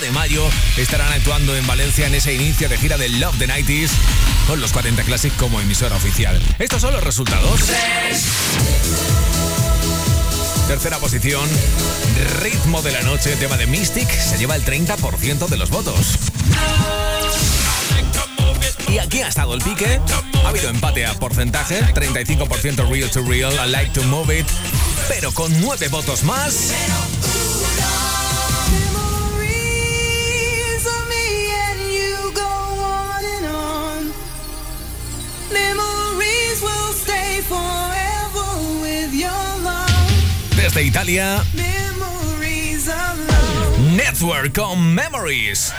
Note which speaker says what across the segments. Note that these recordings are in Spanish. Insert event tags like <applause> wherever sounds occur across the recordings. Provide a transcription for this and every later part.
Speaker 1: de mayo estarán actuando en Valencia en ese inicio de gira de Love the 90s con los 40 Classic como emisora oficial. Estos son los resultados. Tercera posición, Ritmo de la Noche, tema de Mystic, se lleva el 30% de los votos. Y aquí ha estado el pique. Ha habido empate a porcentaje, 35% real to real, I like to move it, pero con nueve votos más. Desde Italia, Network on Memories.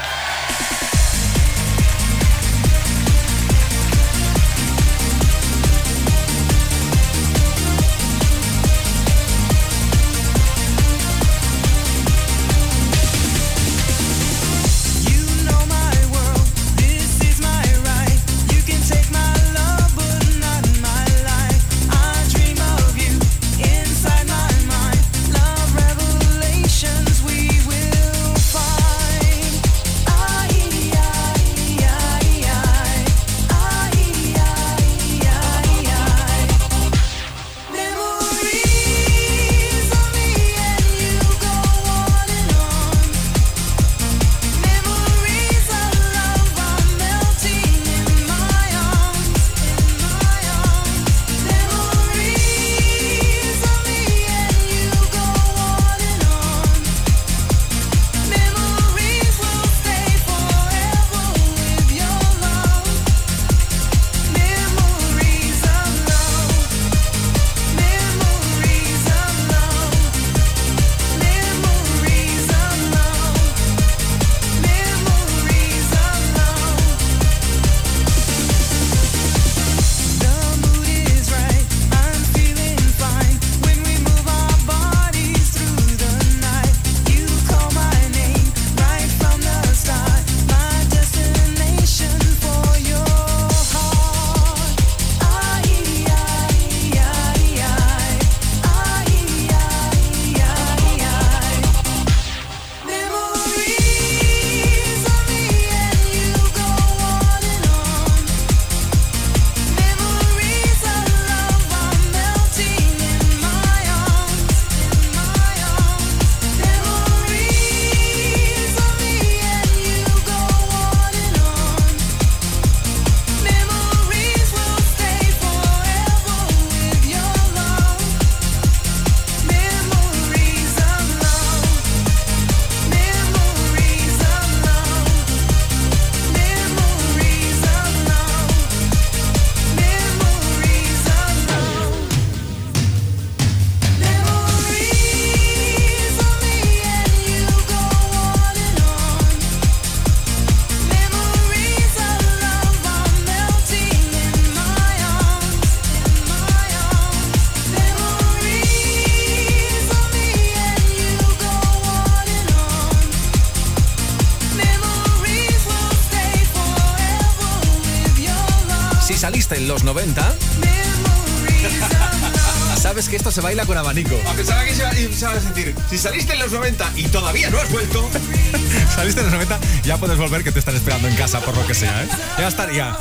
Speaker 1: Con abanico.
Speaker 2: A pensaba que se iba a decir, si saliste en los 90 y todavía no has vuelto. <laughs>
Speaker 1: saliste en los 90, ya puedes volver que te están esperando en casa por lo que sea, ¿eh? Ya estaría.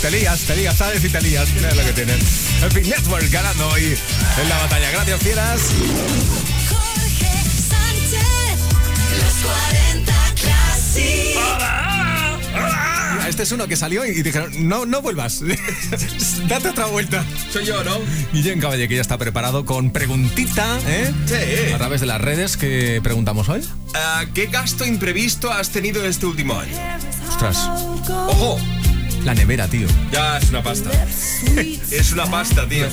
Speaker 1: Te lías, te lías, sabes y te lías. Mira lo que tienen. En fin, Network ganando hoy en la batalla. Gracias, fieras. Jorge Sánchez, los 40 Hola este es uno que salió y dijeron, no, no vuelvas, <laughs> date otra vuelta.
Speaker 2: Soy yo, ¿no?
Speaker 1: Guillén Caballe, que ya está preparado con preguntita, ¿eh?
Speaker 2: Sí.
Speaker 1: A través de las redes, ¿qué preguntamos hoy?
Speaker 2: Ah, ¿Qué gasto imprevisto has tenido este último año?
Speaker 1: Ostras.
Speaker 2: ¡Ojo!
Speaker 1: La nevera, tío.
Speaker 2: Ya, es una pasta. <laughs> es una pasta, tío.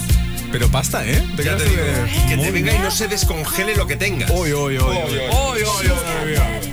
Speaker 1: Pero pasta, ¿eh?
Speaker 2: Ya te digo, que te venga y no se descongele lo que tengas.
Speaker 1: Oy, oy, oy. Oy, oy, oy. have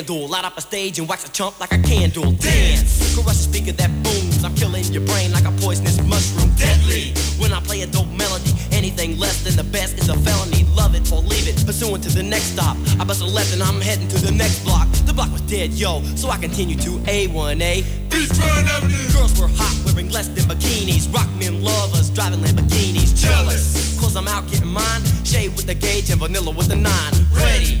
Speaker 3: vandal. Light up a stage and wax a chump like a candle. Dance, crush a speaker that booms. I'm killing your brain like a poisonous mushroom. Deadly. When I play a dope melody, anything less than the best is a felony. Love it or leave it. Pursuing to the next stop. I bust a left and I'm heading to the next block. The block was dead, yo. So I continue to A1A.
Speaker 2: Beachfront Avenue.
Speaker 3: Girls were hot, wearing less than bikinis. Rock men lovers, driving Lamborghinis. Jealous. Cause I'm out getting mine. Shade with the gauge and vanilla with the nine. Ready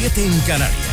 Speaker 4: 7 en Canarias.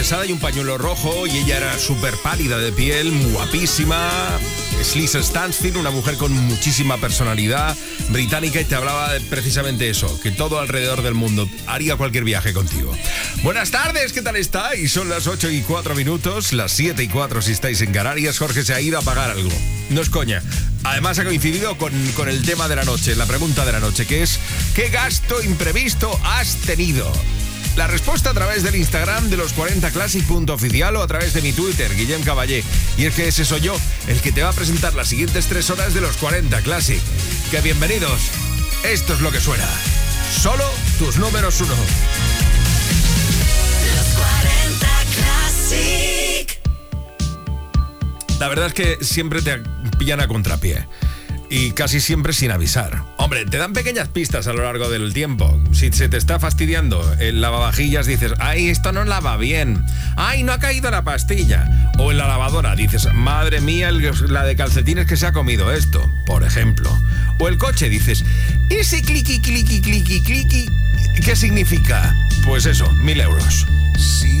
Speaker 4: y un pañuelo rojo y ella era súper pálida de piel, guapísima. Es Lisa Stansfield, una mujer con muchísima personalidad británica y te hablaba de precisamente eso, que todo alrededor del mundo haría cualquier viaje contigo. Buenas tardes, ¿qué tal estáis? Son las 8 y 4 minutos, las 7 y 4 si estáis en Canarias. Jorge se ha ido a pagar algo. No es coña. Además ha coincidido con, con el tema de la noche, la pregunta de la noche, que es ¿qué gasto imprevisto has tenido? La respuesta a través del Instagram de los 40classic.oficial o a través de mi Twitter, Guillem Caballé. Y es que ese soy yo, el que te va a presentar las siguientes tres horas de los 40 Classic. ¡Que bienvenidos! Esto es lo que suena. Solo tus números uno.
Speaker 5: Los 40 Classic.
Speaker 4: La verdad es que siempre te pillan a contrapié y casi siempre sin avisar. Hombre, te dan pequeñas pistas a lo largo del tiempo. Si se te está fastidiando el lavavajillas, dices, ay, esto no lava bien. Ay, no ha caído la pastilla. O en la lavadora dices, madre mía, la de calcetines que se ha comido esto, por ejemplo. O el coche dices, ese cliqui, cliqui, cliqui, cliqui, ¿qué significa? Pues eso, mil euros.
Speaker 6: See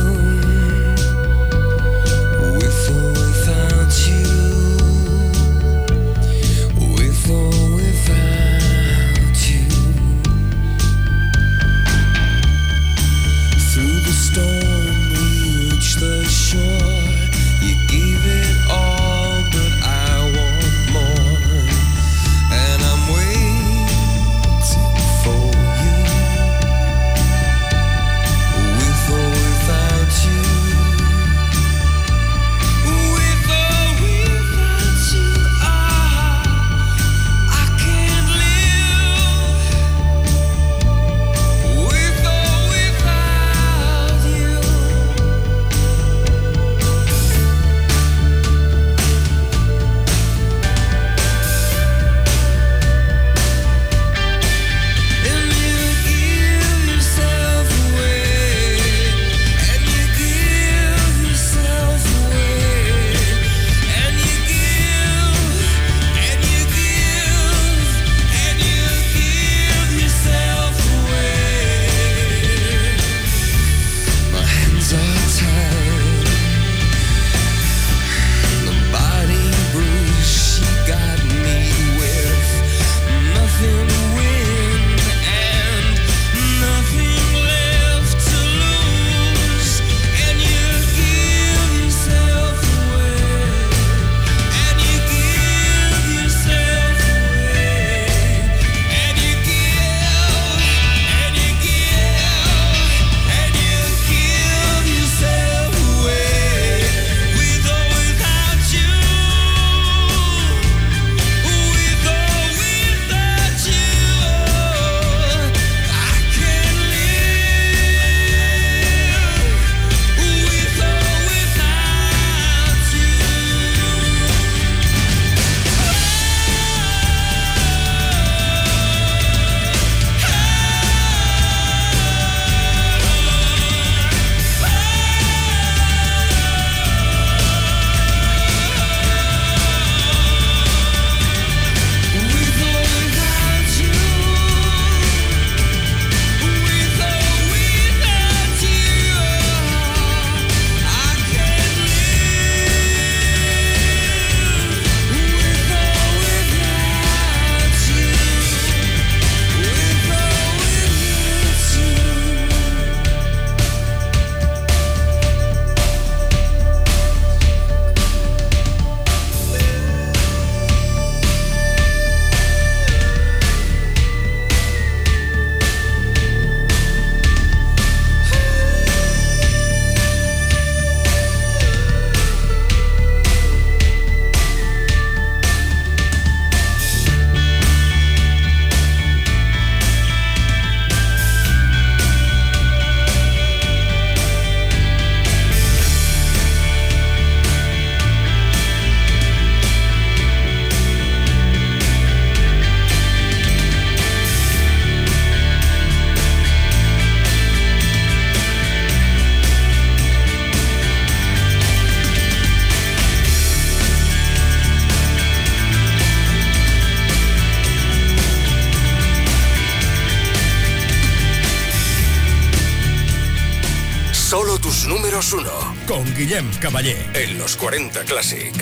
Speaker 7: Guillem Caballé
Speaker 8: en los 40 Classic.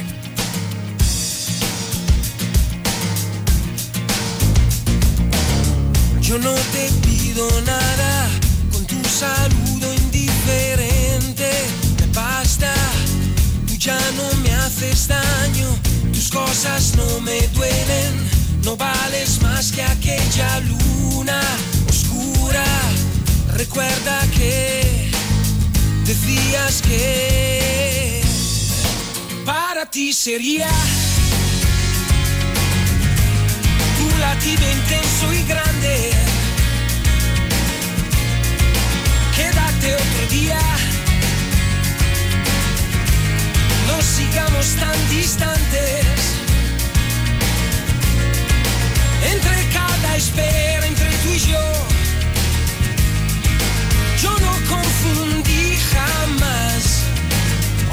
Speaker 6: Yo no te pido nada, con tu saludo indiferente me basta. Tú ya no me haces daño, tus cosas no me duelen.
Speaker 9: No vales más que aquella luna oscura. Recuerda que decías que para ti sería un latido intenso y grande. Quédate otro día, no sigamos tan distantes. Entre cada espera, entre tú y yo jamás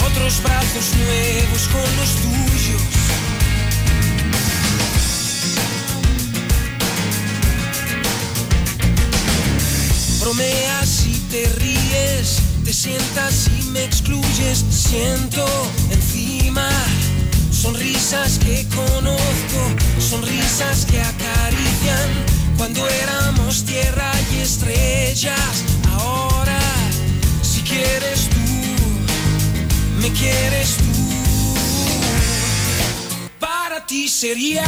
Speaker 9: otros brazos nuevos con los tuyos. Bromeas y te ríes, te sientas y me excluyes, siento encima. Sonrisas que conozco, sonrisas que acarician cuando éramos tierra y estrellas quieres tú, me quieres tú. Para ti sería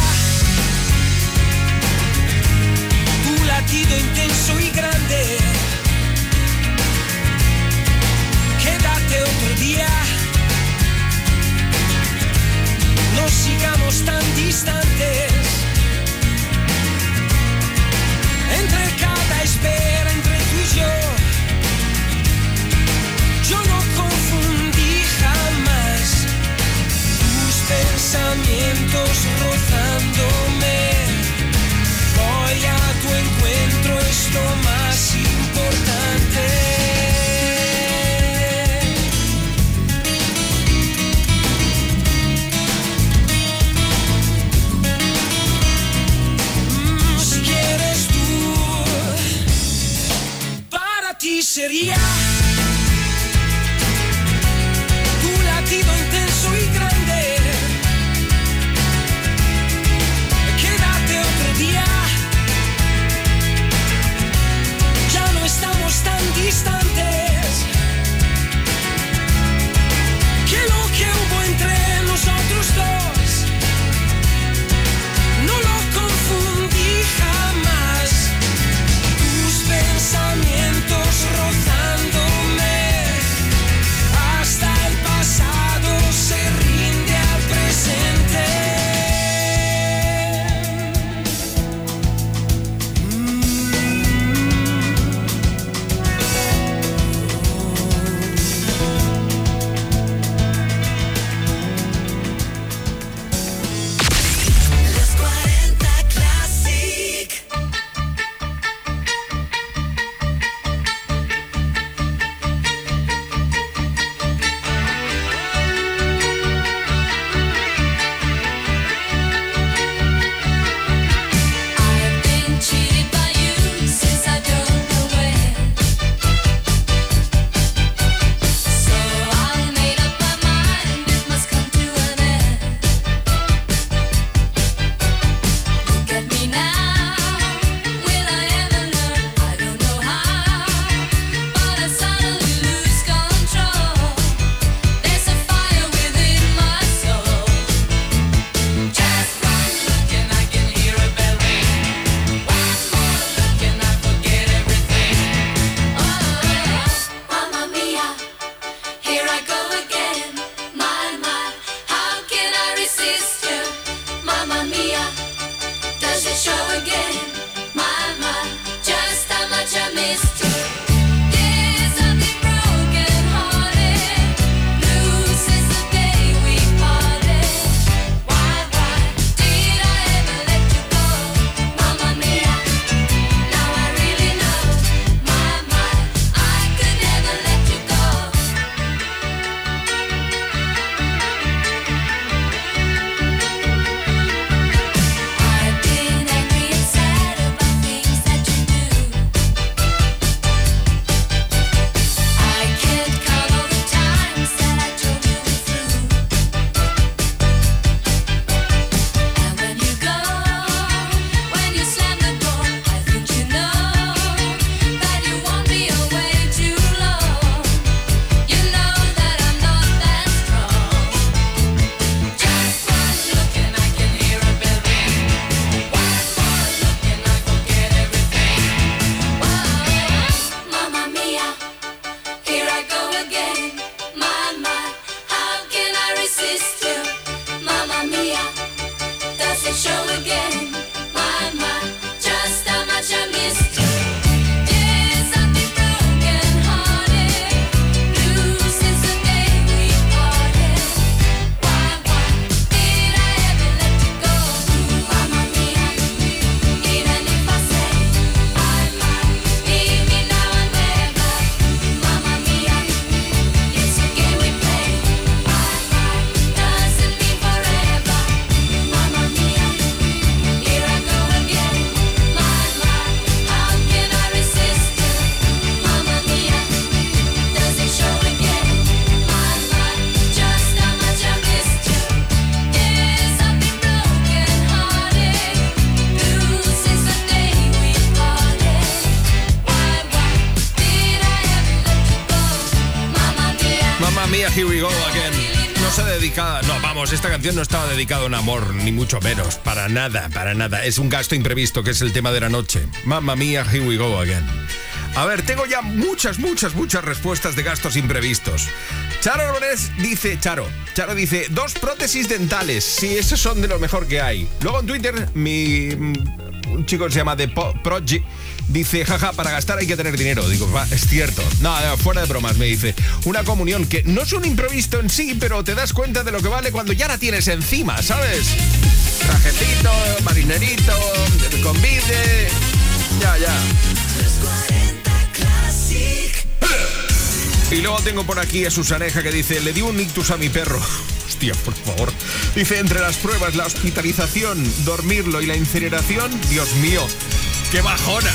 Speaker 9: tu latido intenso y grande. Quédate otro día. No sigamos tan distantes. Entre cada pensamientos rozándome. Voy a tu encuentro, es lo más importante. Mm, si quieres tú para ti sería dedicada a un amor, ni mucho menos, para nada, para nada. Es un gasto imprevisto, que es el tema de la noche. Mamma mía, Here We Go Again. A ver, tengo ya muchas, muchas, muchas respuestas de gastos imprevistos. Charo Álvarez dice, Charo, Charo dice, dos prótesis dentales. Sí, esos son de lo mejor que hay. Luego en Twitter, mi mm, un chico se llama The Prodigy dice, jaja, para gastar hay que tener dinero. Digo, "Va, es cierto. No, fuera de bromas, me dice. Una comunión que no es un imprevisto en sí, pero te das cuenta de lo que vale cuando ya la tienes encima, ¿sabes? Trajecito, marinerito, convide. Ya, ya. Y luego tengo por aquí a Susaneja que dice, le di un ictus a mi perro. <laughs> Hostia, por favor. Dice, entre las pruebas, la hospitalización, dormirlo y la incineración, Dios mío, qué bajona.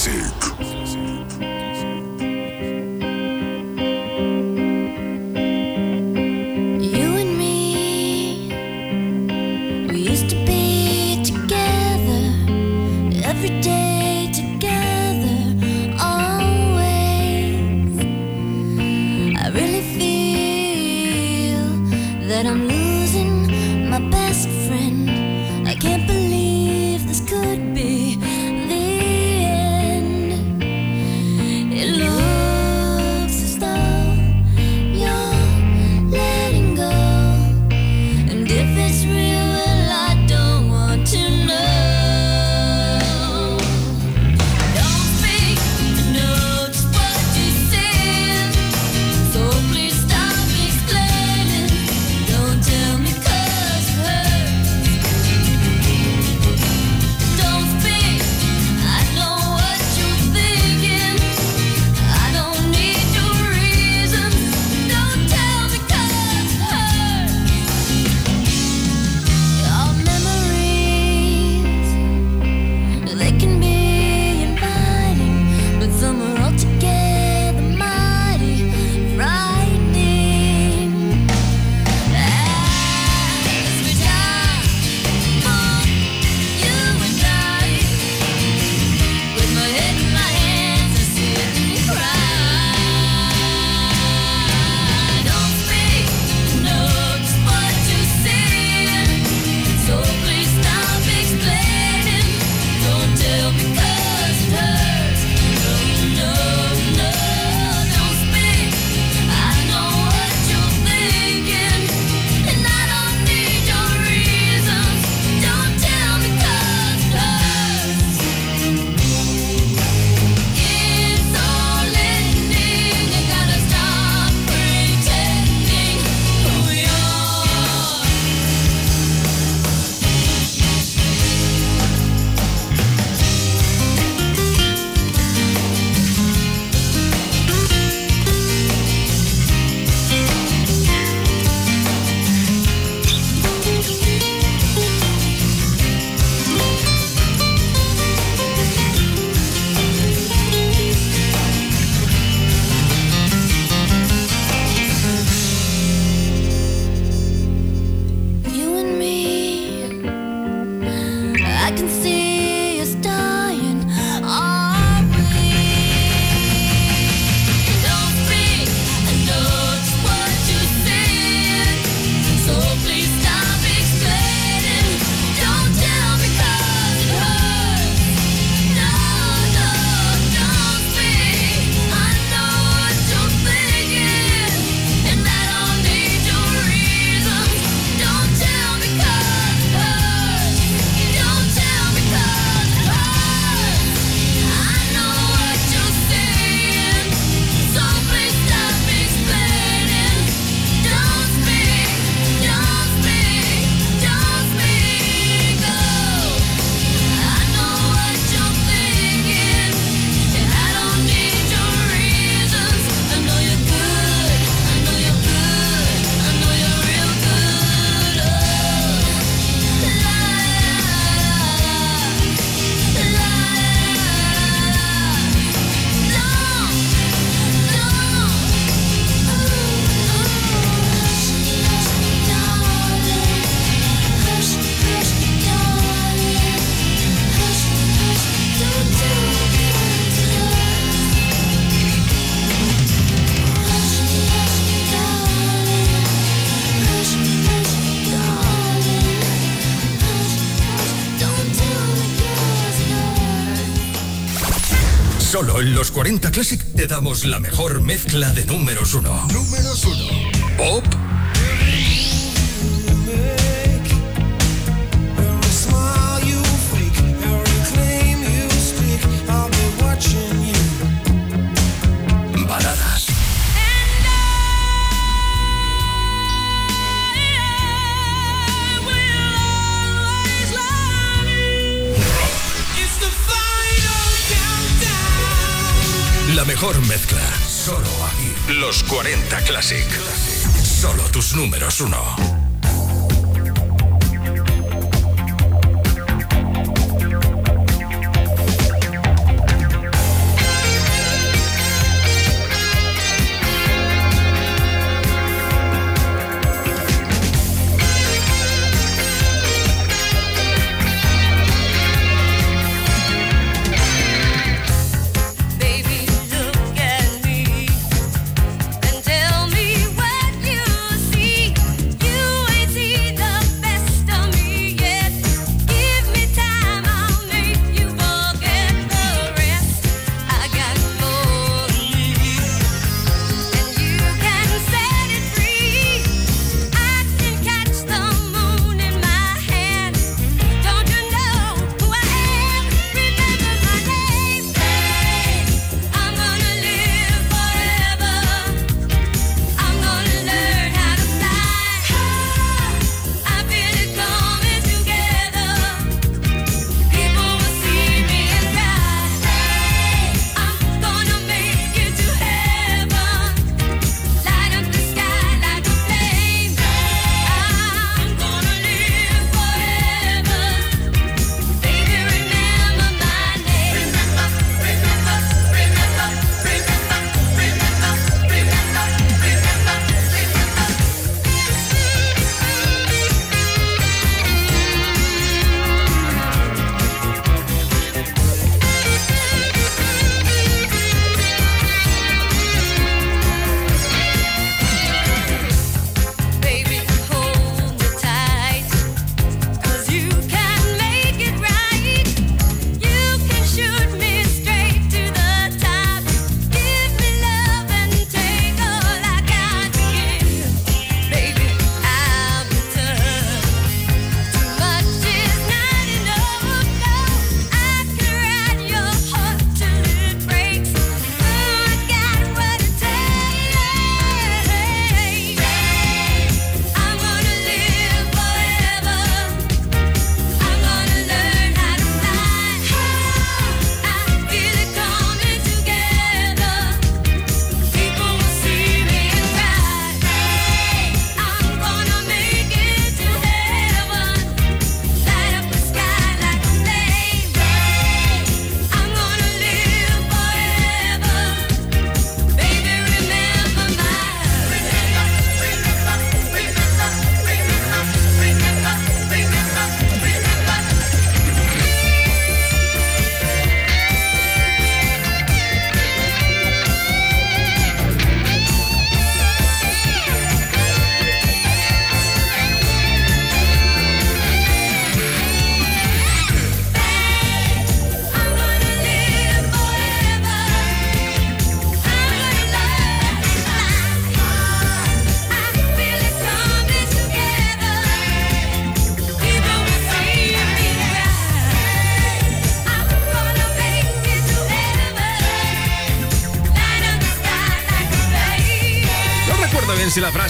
Speaker 10: Classic. Con los 40 Classic te damos la mejor mezcla de números 1. Números 1. mejor mezcla. Solo aquí. Los 40 Classic. Classic. Solo tus números uno.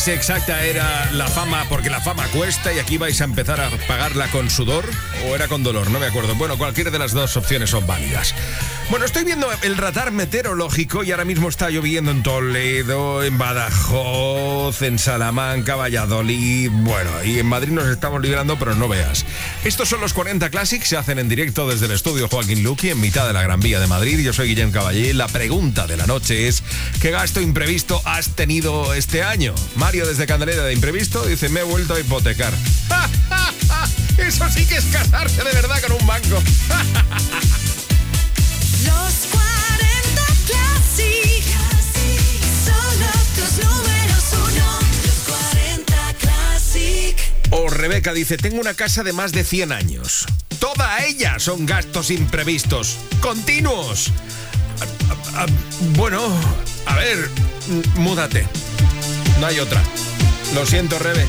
Speaker 4: Exacta era la fama porque la fama cuesta y aquí vais a empezar a pagarla con sudor o era con dolor, no me acuerdo. Bueno, cualquiera de las dos opciones son válidas. Bueno, estoy viendo el radar meteorológico y ahora mismo está lloviendo en Toledo, en Badajoz, en Salamanca, Valladolid. Bueno, y en Madrid nos estamos librando, pero no veas. Estos son los 40 Classics, se hacen en directo desde el estudio Joaquín Luqui en mitad de la Gran Vía de Madrid. Yo soy Guillem Caballé. La pregunta de la noche es: ¿qué gasto imprevisto has tenido este año? Mario desde Candelera de Imprevisto dice: Me he vuelto a hipotecar. <laughs> Eso sí que es casarse de verdad con un banco. <laughs> Rebeca dice, tengo una casa de más de 100 años. Toda ella son gastos imprevistos, continuos. Ah, ah, bueno, a ver, múdate. No hay otra. Lo siento, Rebe.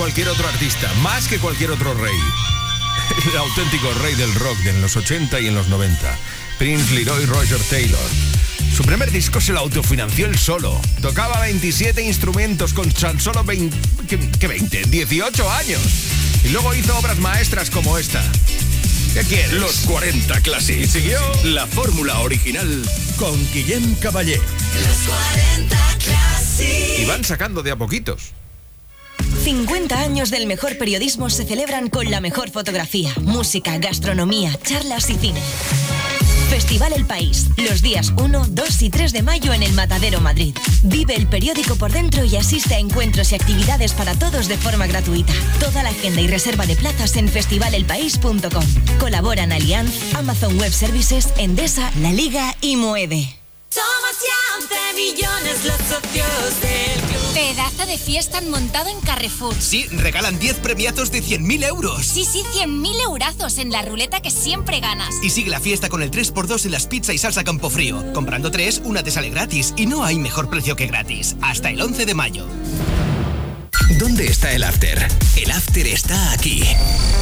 Speaker 4: Cualquier otro artista, más que cualquier otro rey. <laughs> El auténtico rey del rock de en los 80 y en los 90. Prince Leroy Roger Taylor. Su primer disco se lo autofinanció él solo. Tocaba 27 instrumentos con tan solo 20, ¿qué, qué 20? 18 años. Y luego hizo obras maestras como esta. ¿Qué quieres?
Speaker 11: Los 40 Classic.
Speaker 4: Y siguió
Speaker 11: La fórmula original con Guillem Caballé.
Speaker 10: Los 40 Classic.
Speaker 4: y van sacando de a poquitos.
Speaker 12: 50 años del mejor periodismo se celebran con la mejor fotografía, música, gastronomía, charlas y cine. Festival El País, los días 1, 2 y 3 de mayo en el Matadero Madrid. Vive el periódico por dentro y asiste a encuentros y actividades para todos de forma gratuita. Toda la agenda y reserva de plazas en festivalelpaís.com. Colaboran Allianz, Amazon Web Services, Endesa, La Liga y Mueve.
Speaker 10: Somos ya 11 millones los socios club.
Speaker 13: Pedazo de fiesta han montado en Carrefour.
Speaker 14: Sí, regalan 10 premiazos de 100.000 euros.
Speaker 13: Sí, sí, 100.000 eurazos en la ruleta que siempre ganas.
Speaker 14: Y sigue la fiesta con el 3x2 en las pizzas y salsa Campofrío. Comprando 3, una te sale gratis. Y no hay mejor precio que gratis. Hasta el 11 de mayo.
Speaker 11: ¿Dónde está el after? El after está aquí.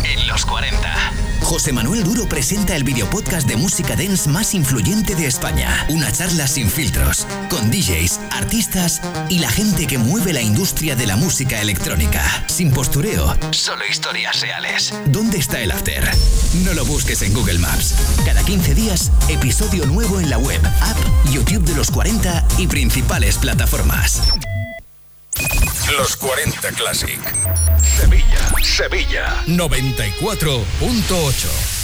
Speaker 11: En los 40. José Manuel Duro presenta el videopodcast de música dance más influyente de España. Una charla sin filtros, con DJs, artistas y la gente que mueve la industria de la música electrónica. Sin postureo, solo historias reales. ¿Dónde está el after? No lo busques en Google Maps. Cada 15 días, episodio nuevo en la web, app, YouTube de los 40 y principales plataformas.
Speaker 8: Los 40 Classic. Sevilla, Sevilla.
Speaker 11: 94.8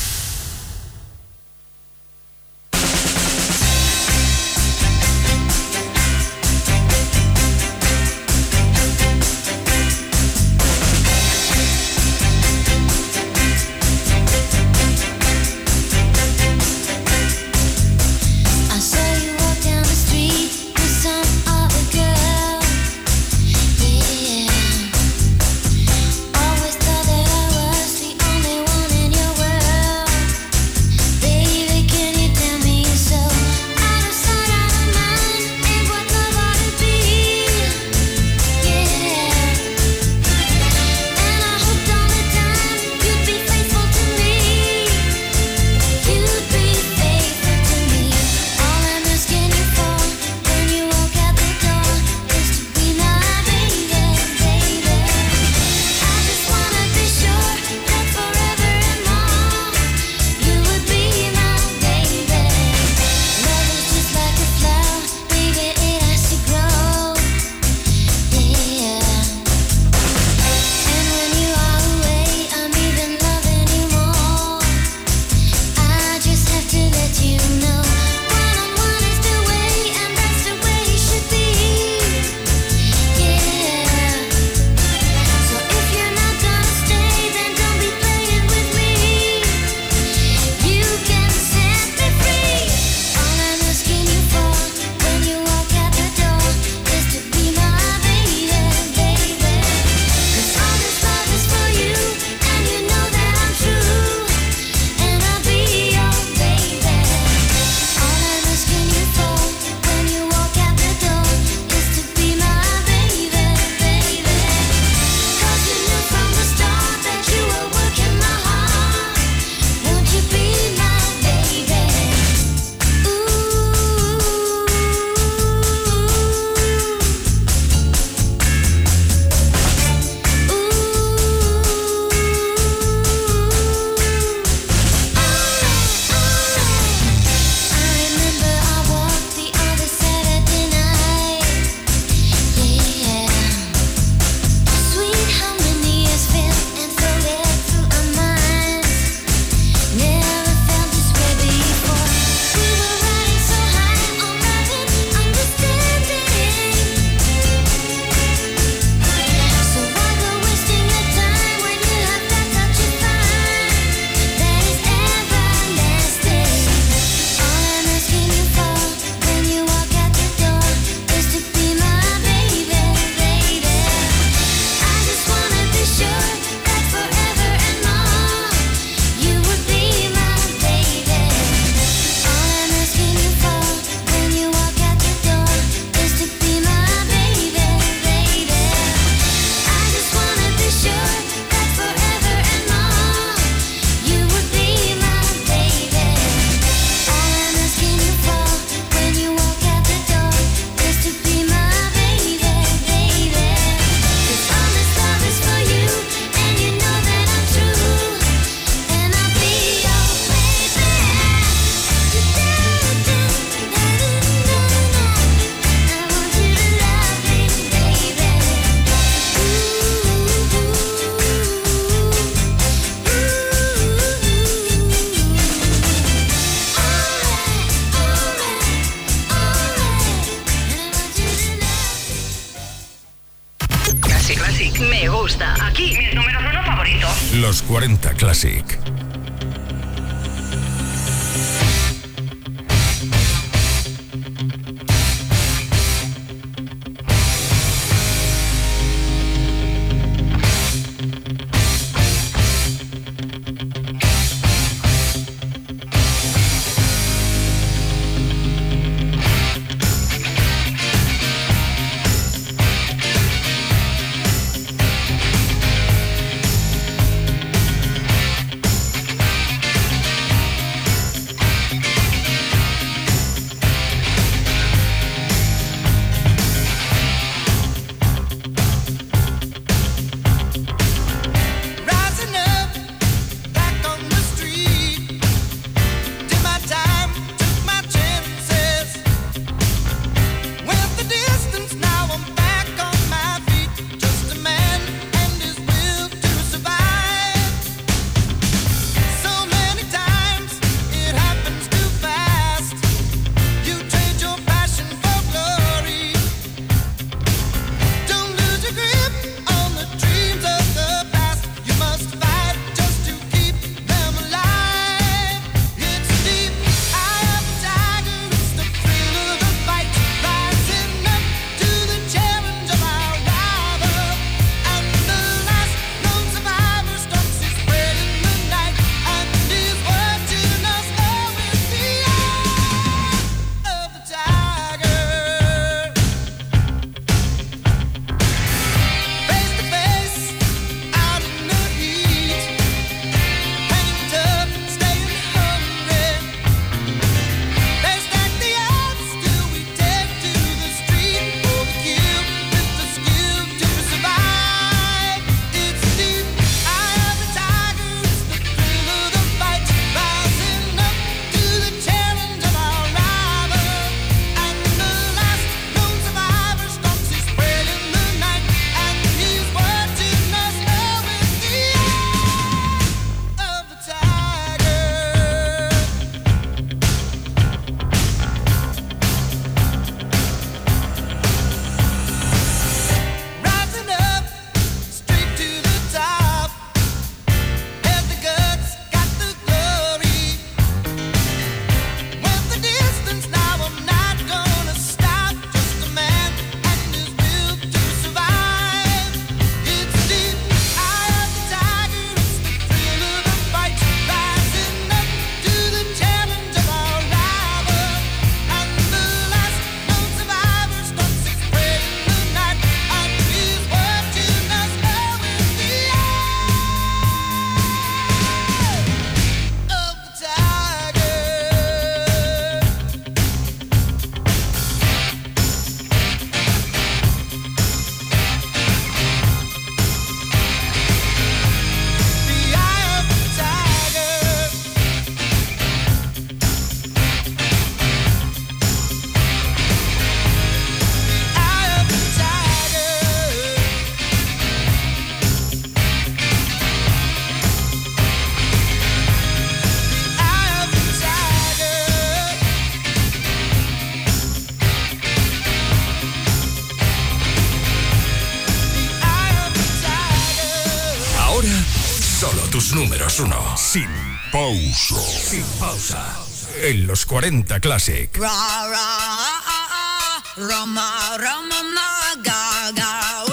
Speaker 8: los 40 Classic.
Speaker 15: Ra, ra, ah, ah, ah, Roma, Roma, ma, ga, ga.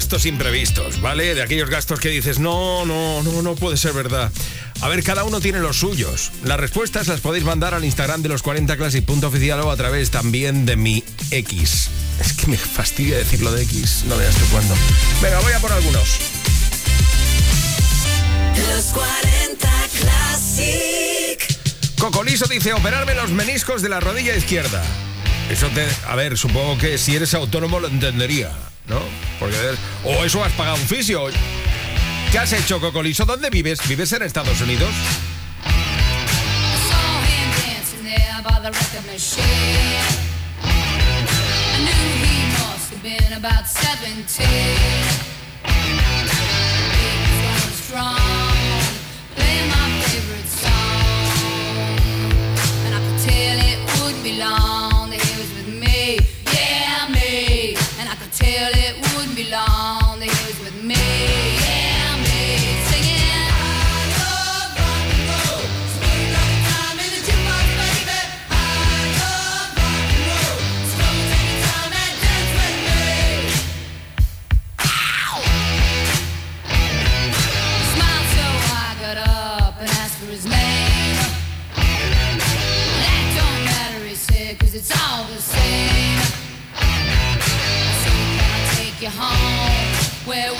Speaker 4: gastos imprevistos, ¿vale? De aquellos gastos que dices, no, no, no, no puede ser verdad. A ver, cada uno tiene los suyos. Las respuestas las podéis mandar al Instagram de los 40 Classic oficial o a través también de mi X. Es que me fastidia decirlo de X, no veas tú cuándo. Venga, voy a por algunos.
Speaker 16: Los 40 Classic.
Speaker 4: Cocoliso dice operarme los meniscos de la rodilla izquierda. Eso te. A ver, supongo que si eres autónomo lo entendería. Porque o eso has pagado un fisio. ¿Qué has hecho, Cocoliso? ¿Dónde vives? ¿Vives en Estados Unidos?
Speaker 17: where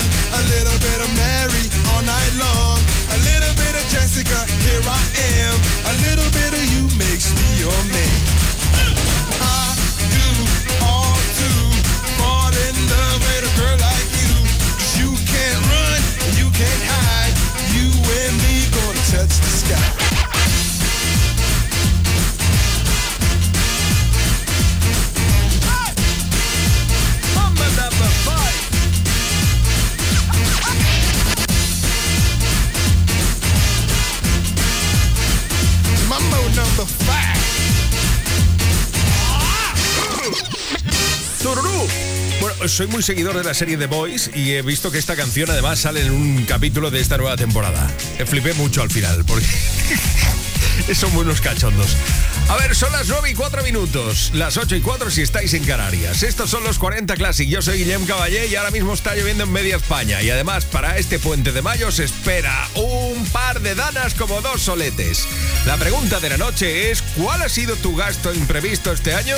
Speaker 4: soy muy seguidor de la serie The Boys y he visto que esta canción además sale en un capítulo de esta nueva temporada. Eh, flipé mucho al final porque <laughs> son buenos cachondos. A ver, son las 9 y 4 minutos, las 8 y 4 si estáis en Canarias. Estos son los 40 Classic. Yo soy Guillem Caballé y ahora mismo está lloviendo en media España. Y además, para este puente de mayo se espera un par de danas como dos soletes. La pregunta de la noche es: ¿cuál ha sido tu gasto imprevisto este año?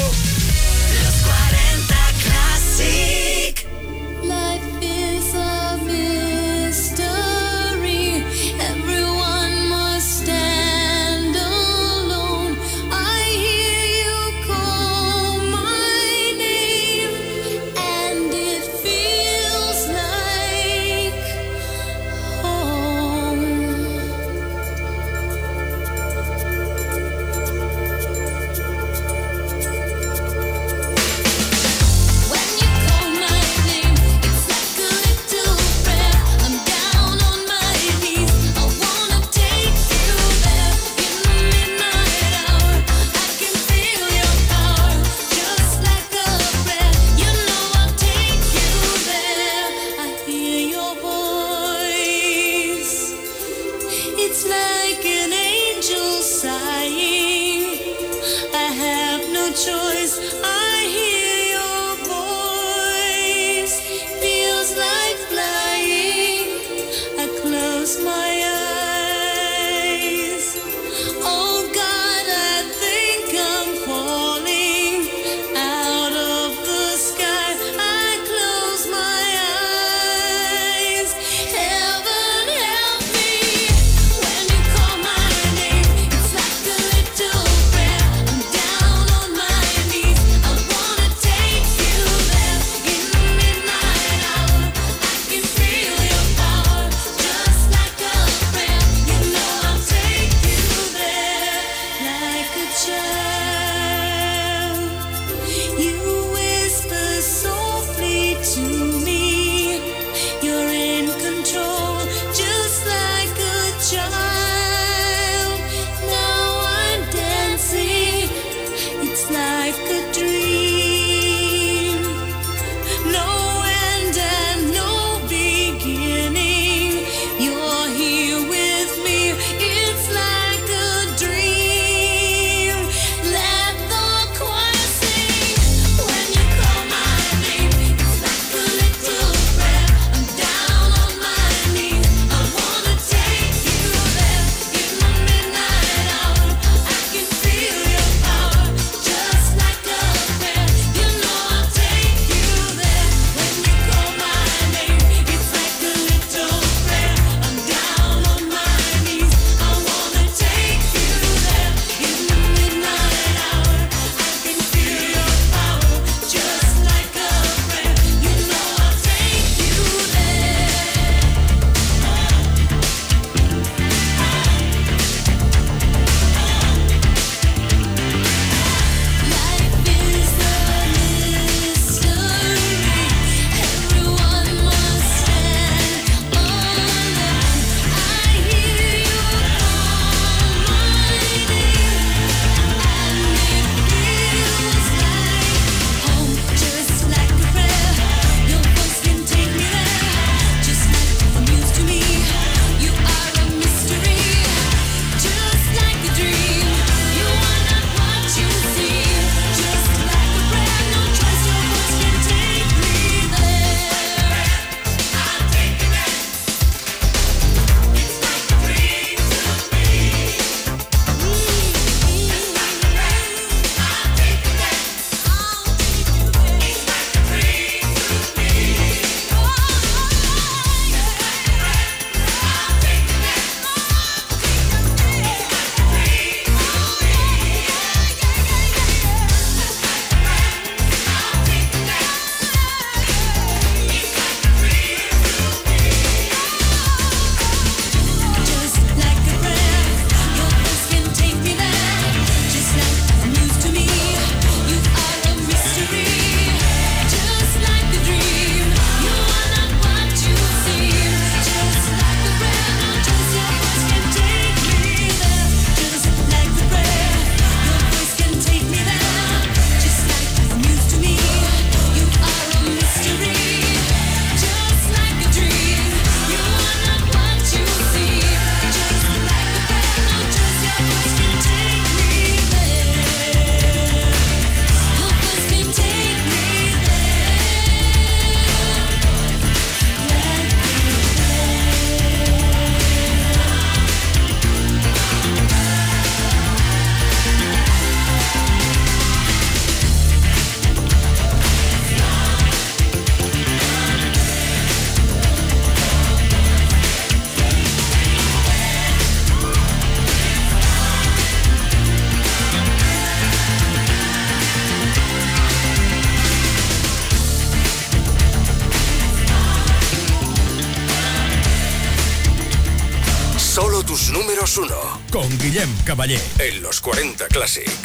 Speaker 18: En los 40 Classic.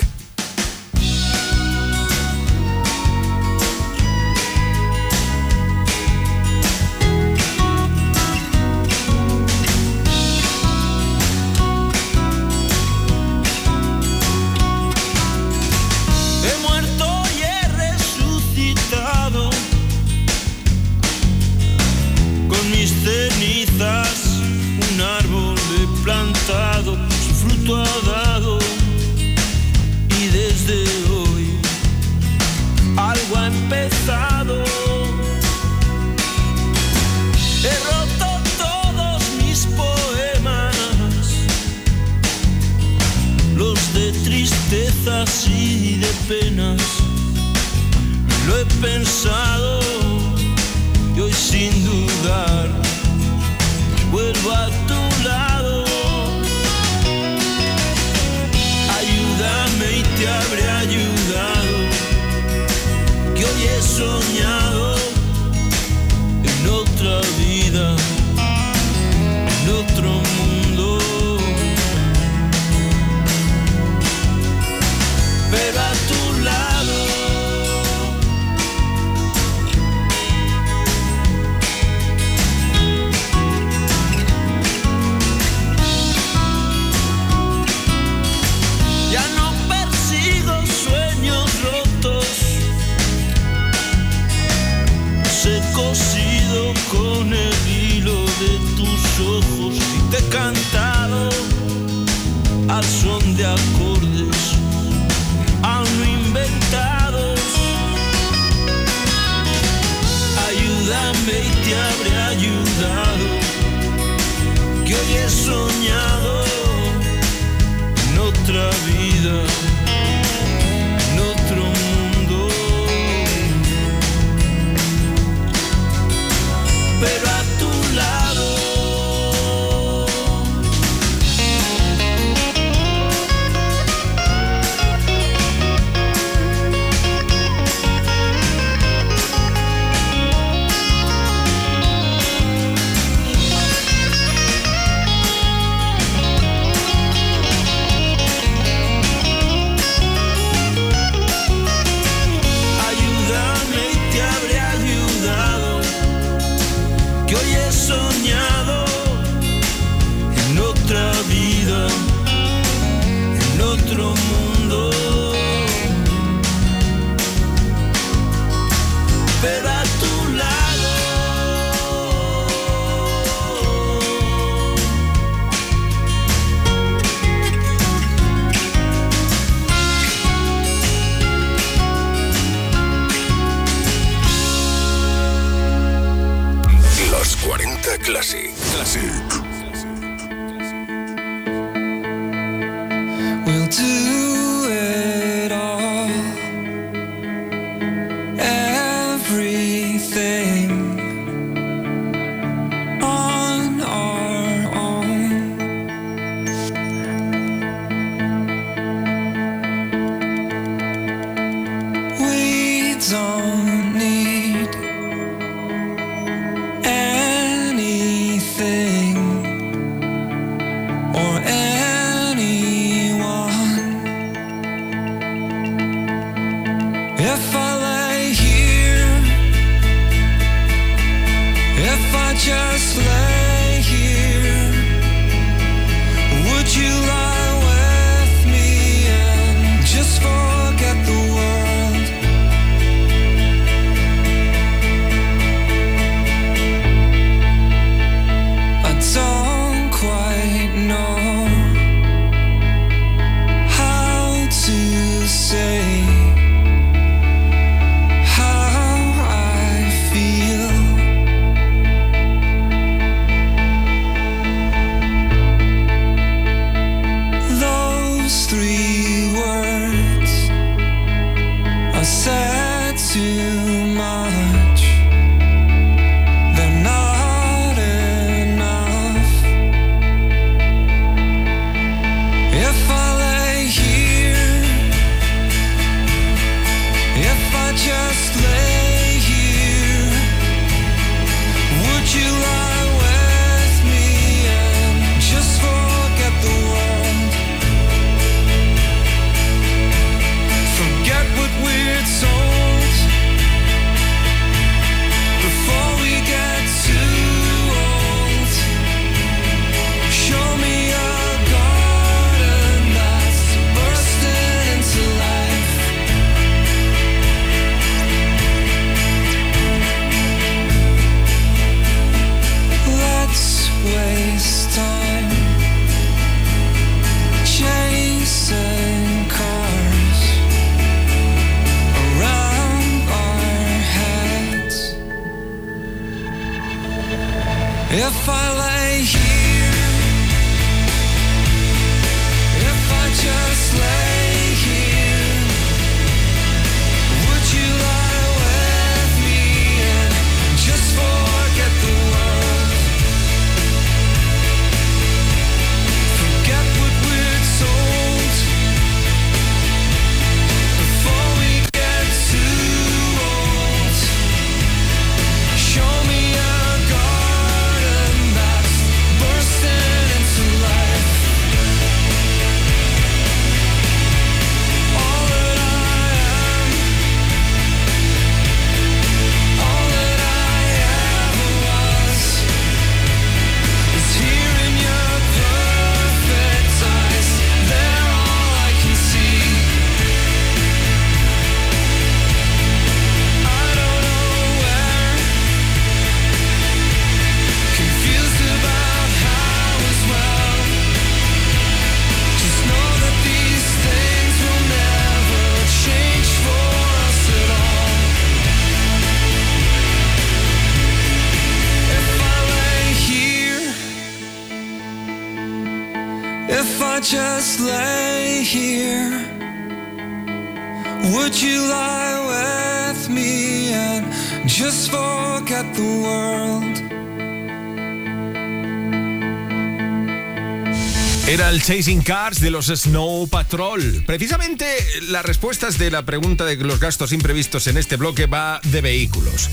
Speaker 1: Chasing Cars de los Snow Patrol. Precisamente las respuestas de la pregunta de los gastos imprevistos en este bloque va de vehículos.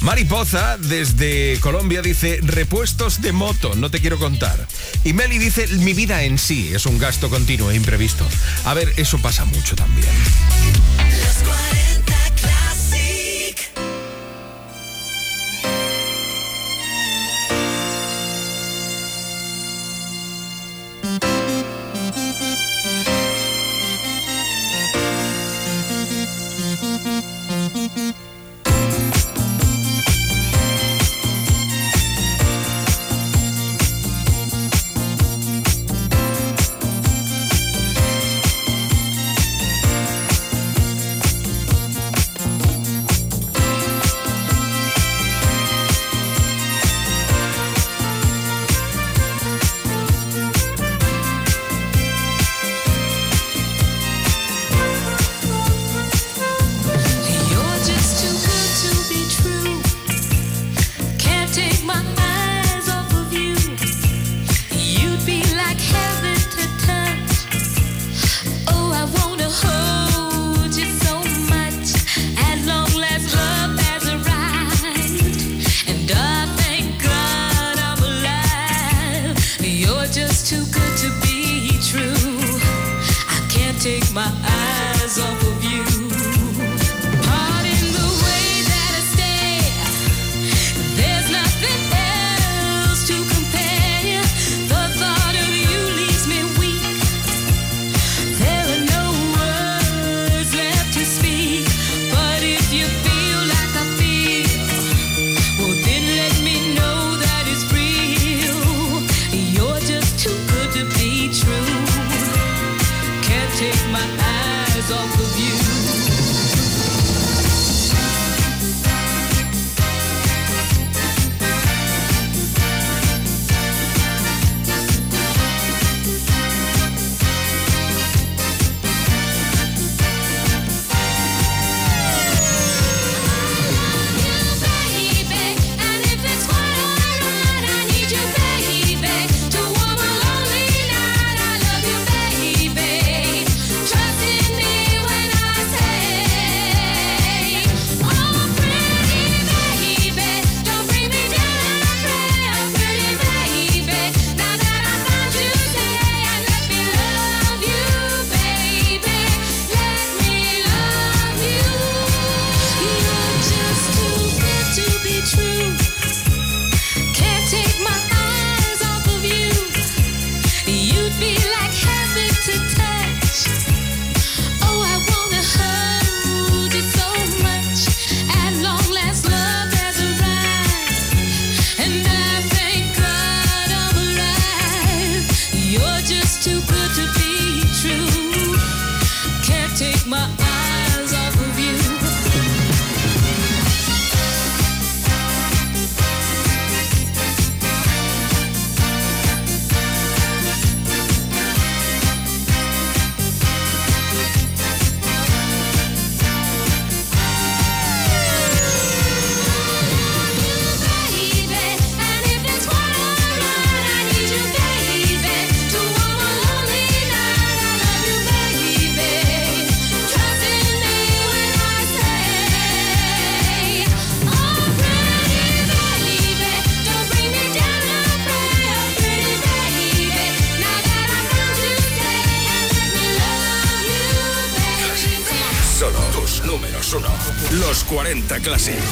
Speaker 1: Mariposa desde Colombia dice repuestos de moto, no te quiero contar. Y Meli dice mi vida en sí es un gasto continuo e imprevisto. A ver, eso pasa mucho también.
Speaker 19: clase.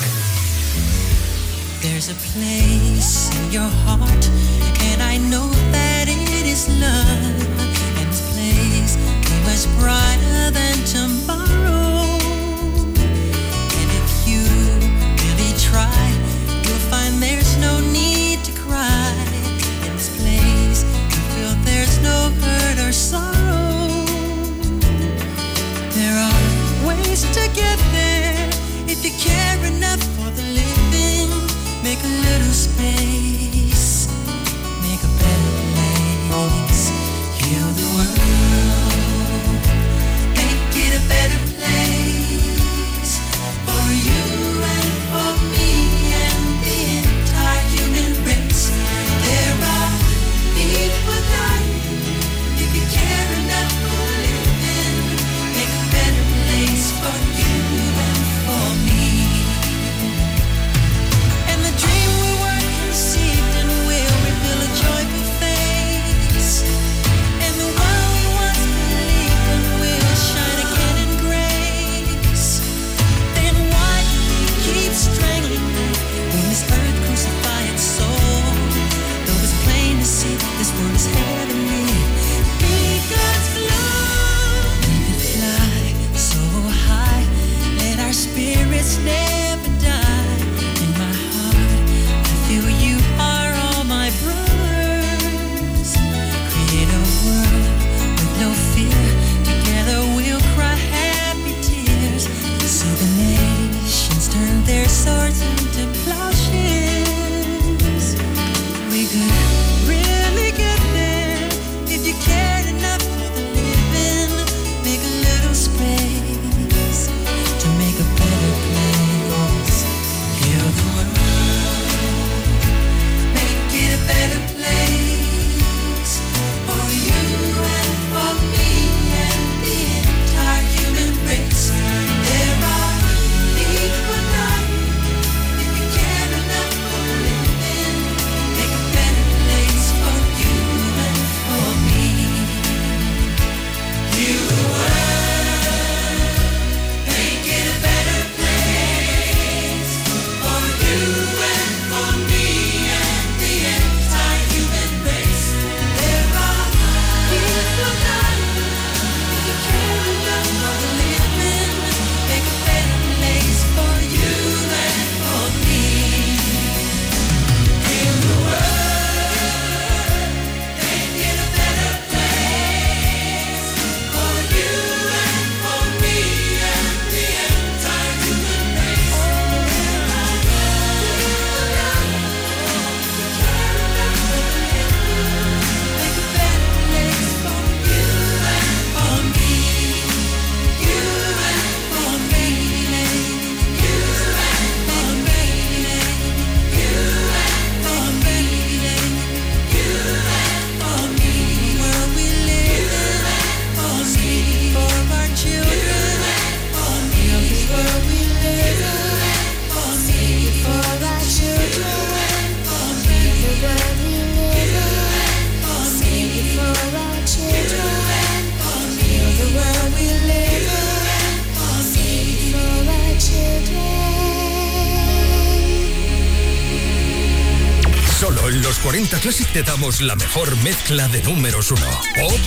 Speaker 19: Classic
Speaker 20: te damos la mejor mezcla de números uno. Pop.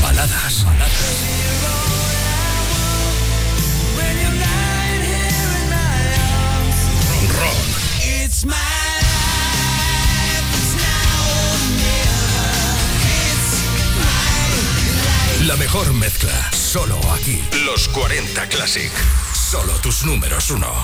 Speaker 20: Baladas. Rock. La mejor mezcla, solo aquí. Los 40 Classic. Solo tus números uno.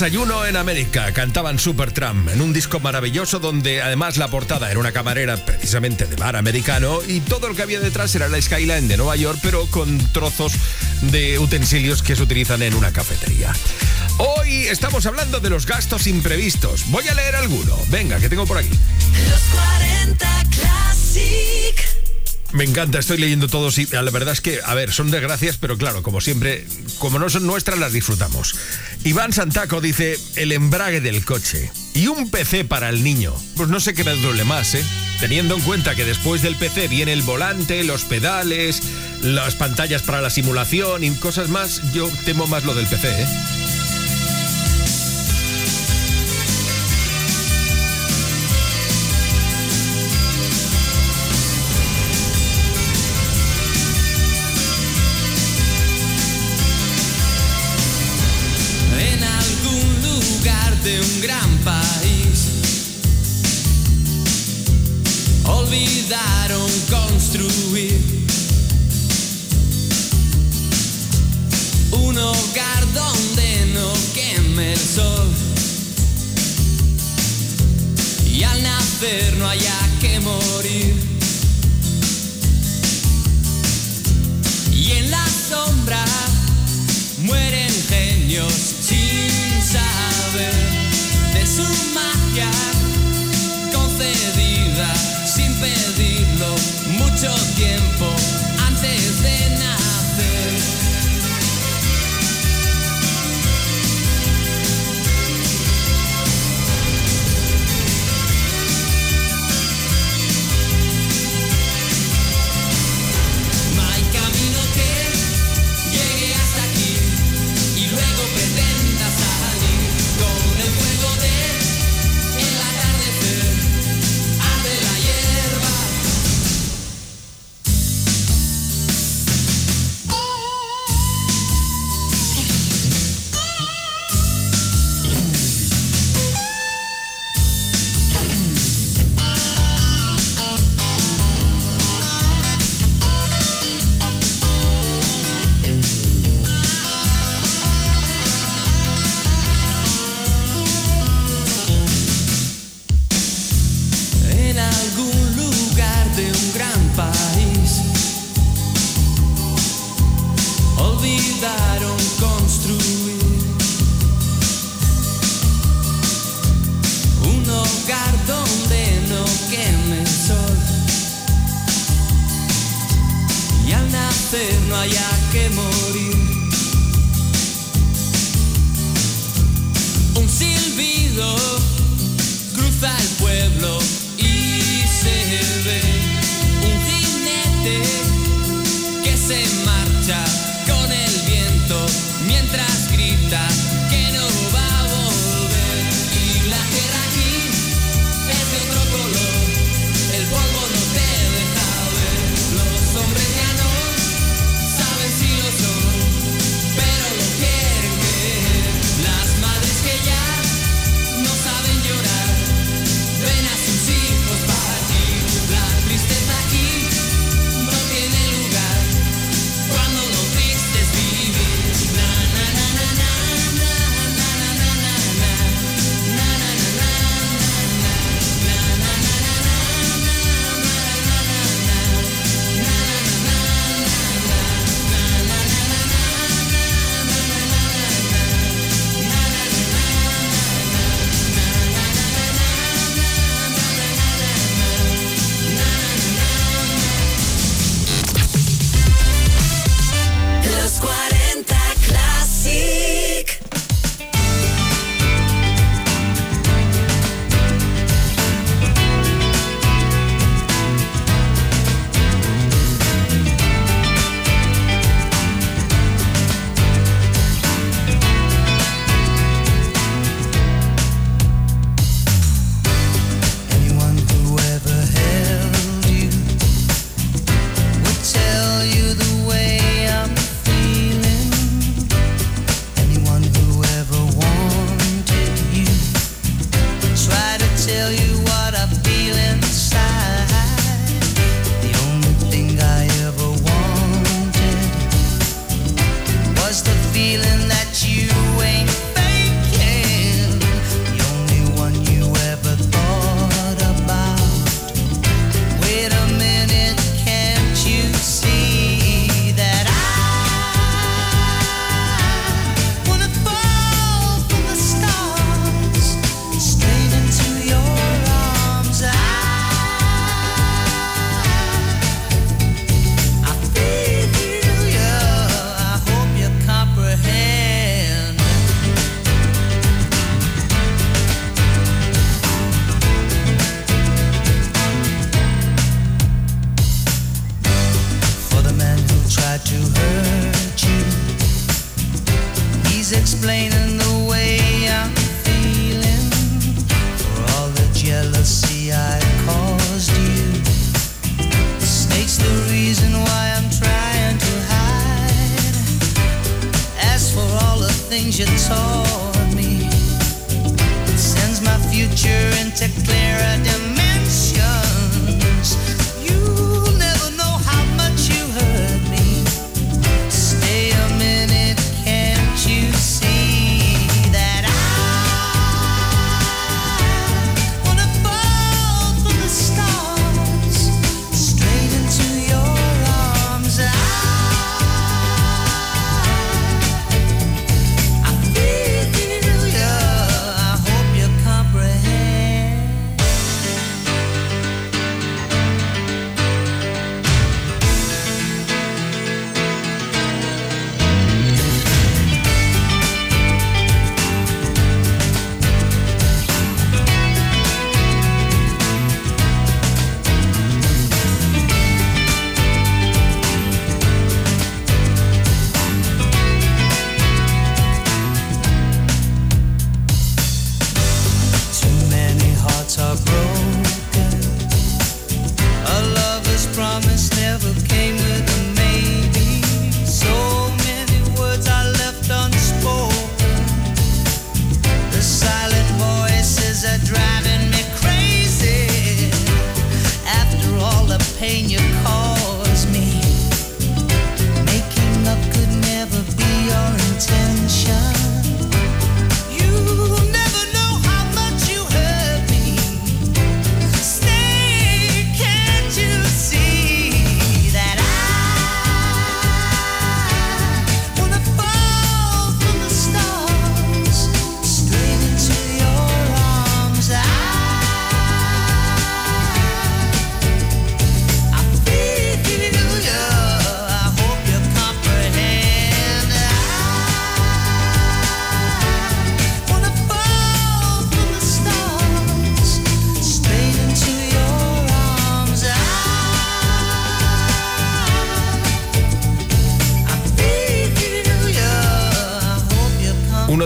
Speaker 4: Desayuno en América. Cantaban Supertramp en un disco maravilloso donde además la portada era una camarera precisamente de bar americano y todo lo que había detrás era la skyline de Nueva York, pero con trozos de utensilios que se utilizan en una cafetería. Hoy estamos hablando de los gastos imprevistos. Voy a leer alguno. Venga, que tengo por aquí.
Speaker 16: Los 40 Classic.
Speaker 4: Me encanta, estoy leyendo todos y la verdad es que, a ver, son desgracias, pero claro, como siempre, como no son nuestras, las disfrutamos. Iván Santaco dice, el embrague del coche y un PC para el niño. Pues no sé qué me más, ¿eh? Teniendo en cuenta que después del PC viene el volante, los pedales, las pantallas para la simulación y cosas más, yo temo más lo del PC, ¿eh?
Speaker 15: through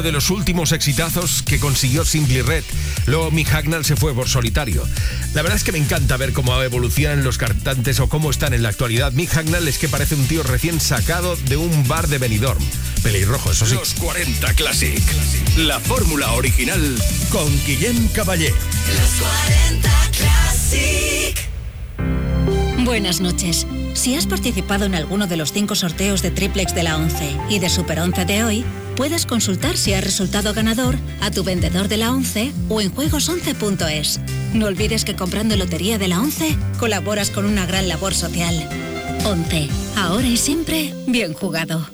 Speaker 15: de los últimos exitazos que consiguió Simply Red. Luego Mick Hagnall se fue por solitario. La verdad es que me encanta ver cómo evolucionan los cantantes o cómo están en la actualidad. Mick Hagnall es que parece un tío recién sacado de un bar de Benidorm. Pelirrojo, eso sí.
Speaker 10: Los 40 Classic. La fórmula original con Guillem Caballé.
Speaker 8: Los 40 Classic.
Speaker 21: Buenas noches. Si has participado en alguno de los cinco sorteos de triplex de la 11 y de Super 11 de hoy, puedes consultar si has resultado ganador a tu vendedor de la 11 o en juegos11.es. No olvides que comprando lotería de la 11 colaboras con una gran labor social. 11. Ahora y siempre, bien jugado.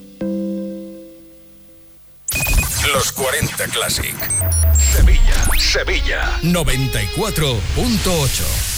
Speaker 10: Los 40 Classic. Sevilla, Sevilla. 94.8.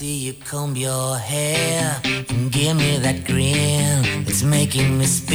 Speaker 22: see you comb your hair and give me that grin. It's making me spin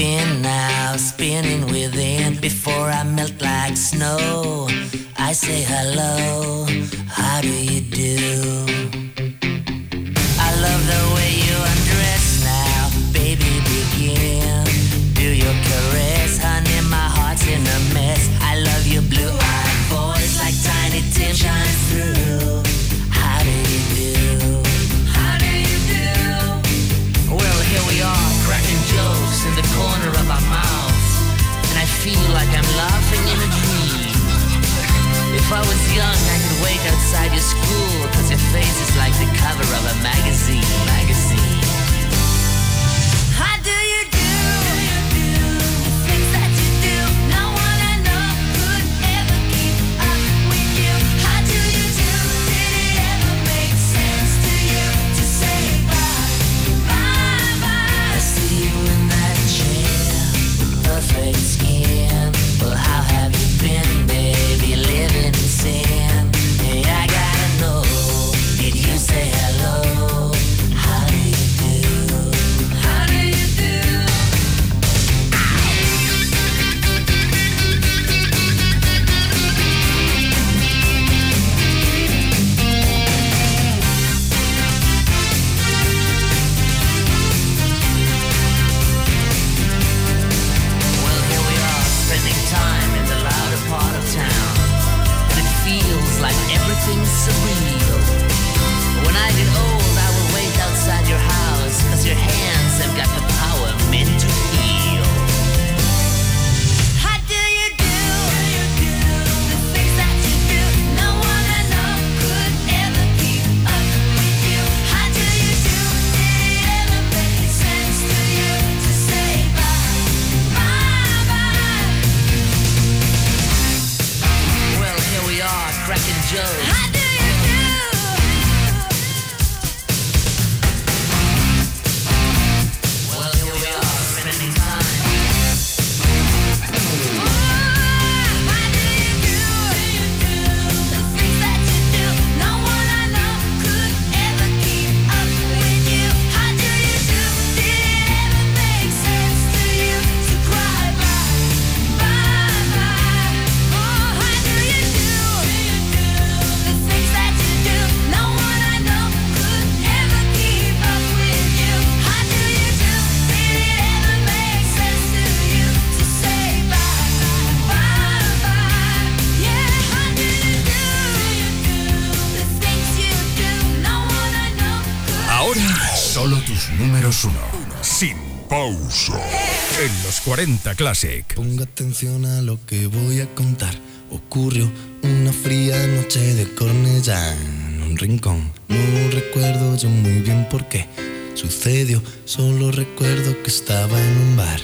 Speaker 8: 40 Classic.
Speaker 23: Ponga atención a lo que voy a contar. Ocurrió una fría noche de Cornellá en un rincón. No recuerdo yo muy bien por qué sucedió. Solo recuerdo que estaba en un bar.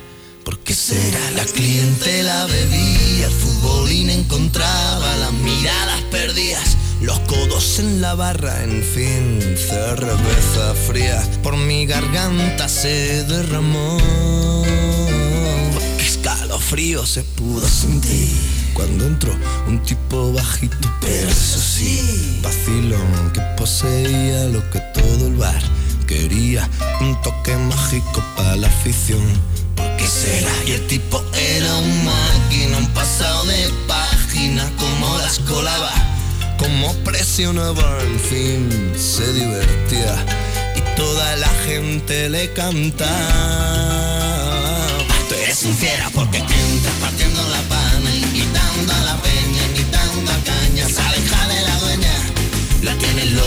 Speaker 23: Porque será la clientela bebía, el futbolín encontraba las miradas perdidas, los codos en la barra, en fin, cerveza fría por mi garganta se derramó. Escalofrío se pudo sentir cuando entró un tipo bajito, pero eso sí, vacilón que poseía lo que todo el bar quería, un toque mágico para la afición. ¿Por qué será? Y el tipo era un máquina, un pasado de página, como las colaba, como presionaba, en fin, se divertía y toda la gente le cantaba. Tú eres un fiera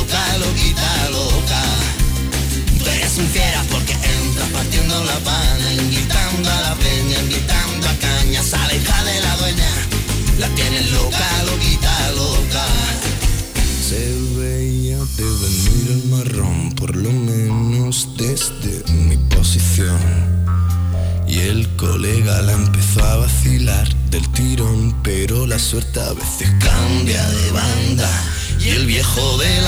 Speaker 23: loca, loquita, loca. Tú eres un fiera porque entras partiendo la pana, invitando a la peña, invitando a caña, se aleja de la dueña, la tienes loca, loquita, loca. Se veía de venir el marrón, por lo menos desde mi posición. Y el colega la empezó a vacilar del tirón, pero la suerte a veces cambia de banda. Y el viejo de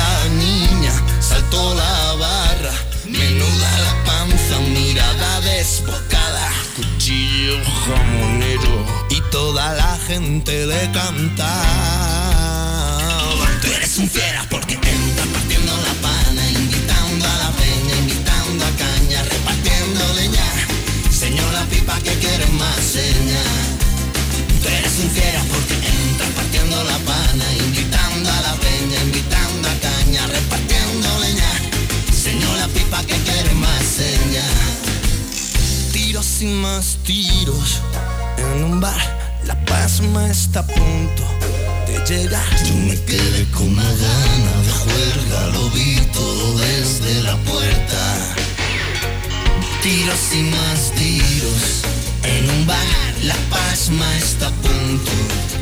Speaker 23: gente le cantaba.
Speaker 15: La pasma está a punto de llegar. Yo me quedé con una gana de juerga, lo vi todo desde la puerta. Tiros y más tiros en un bar. La pasma está a punto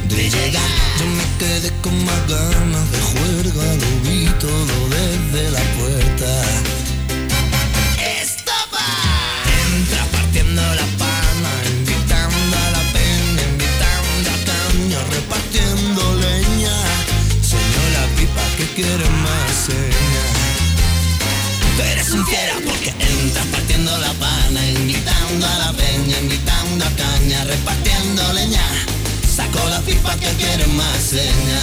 Speaker 15: de llegar. Yo me quedé con más ganas de juerga, lo vi todo desde la puerta. Repartiendo leña. Saco la pipa que quiere más seña.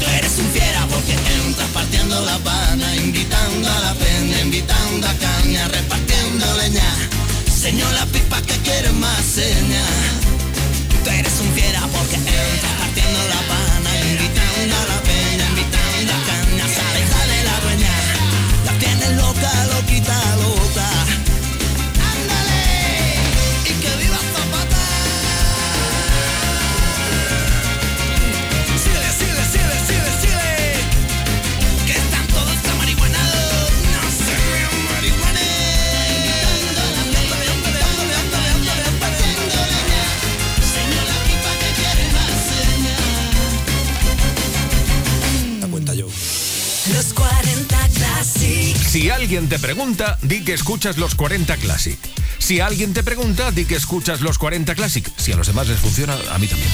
Speaker 15: Tú eres un fiera porque entras partiendo la pana, invitando a la peña, invitando a caña, repartiendo leña. Señor la pipa que quiere más seña. Tú eres un fiera porque entras partiendo la pana, invitando a la
Speaker 4: Si alguien te pregunta, di que escuchas los 40 Classic. Si alguien te pregunta, di que escuchas los 40 Classic. Si a los demás les funciona, a mí también.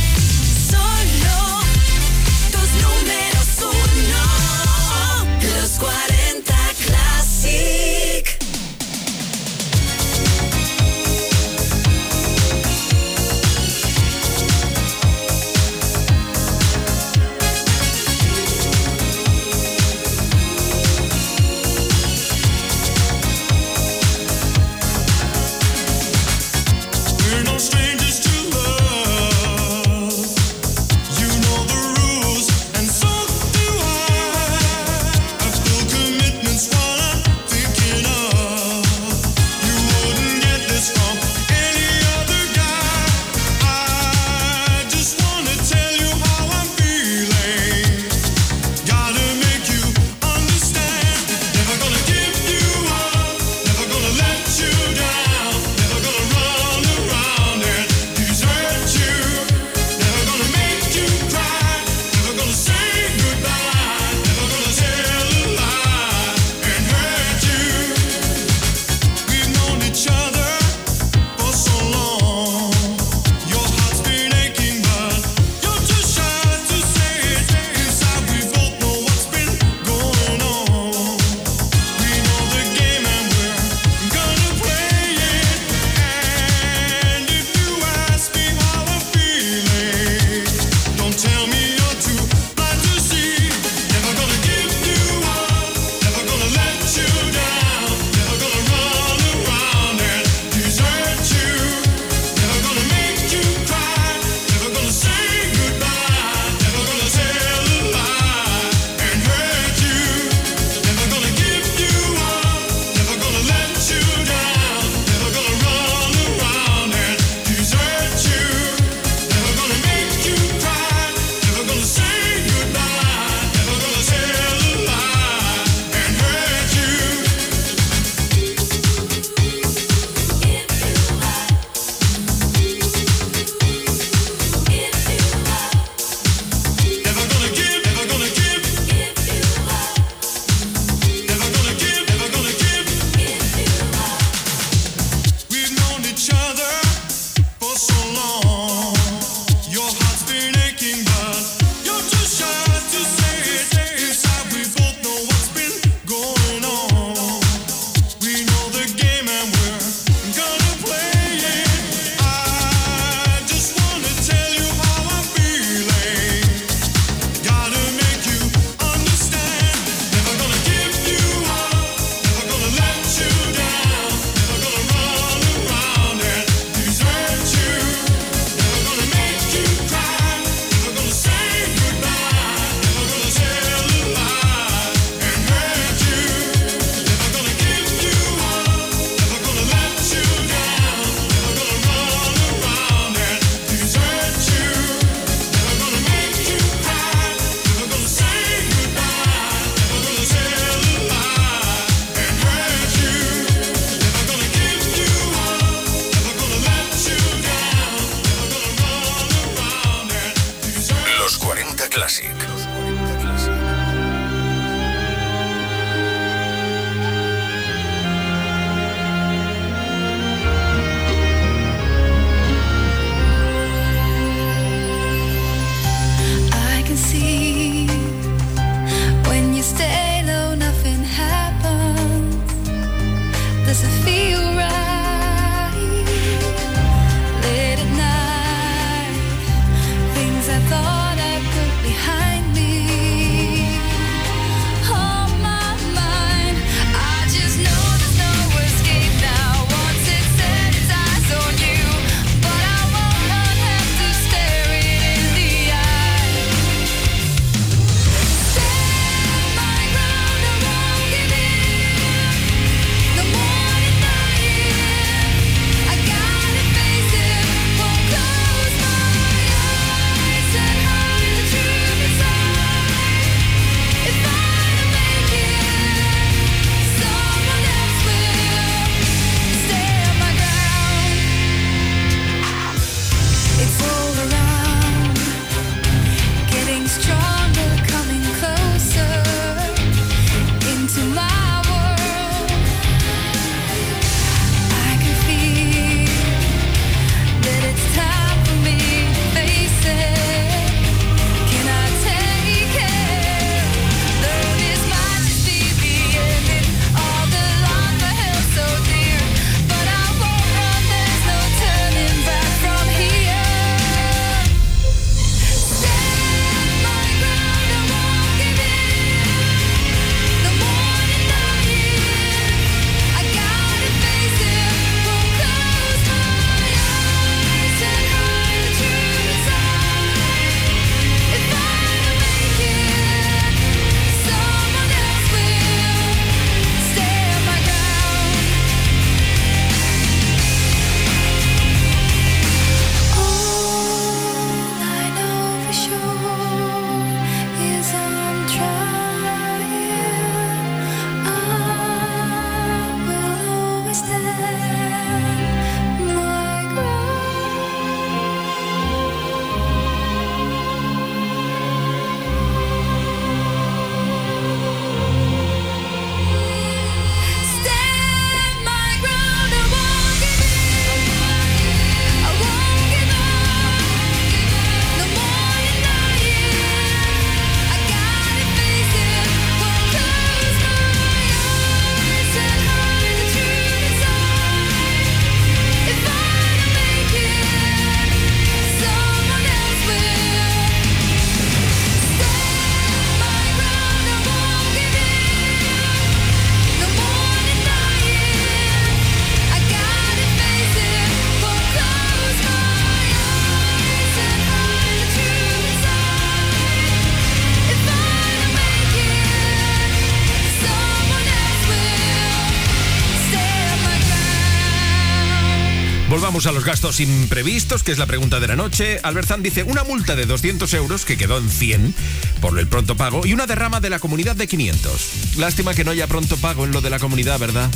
Speaker 4: A los gastos imprevistos, que es la pregunta de la noche. Alberzán dice una multa de 200 euros, que quedó en 100 por el pronto pago, y una derrama de la comunidad de 500. Lástima que no haya pronto pago en lo de la comunidad, ¿verdad?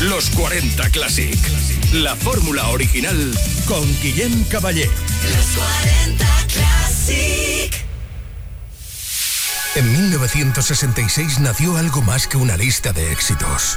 Speaker 10: Los 40 Classic. La fórmula original con Guillem Caballé.
Speaker 24: Los 40 Classic.
Speaker 10: En 1966 nació algo más que una lista de éxitos.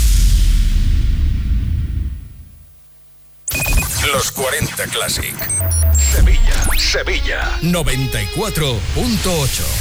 Speaker 10: Los 40 Classic. Sevilla, Sevilla. 94.8.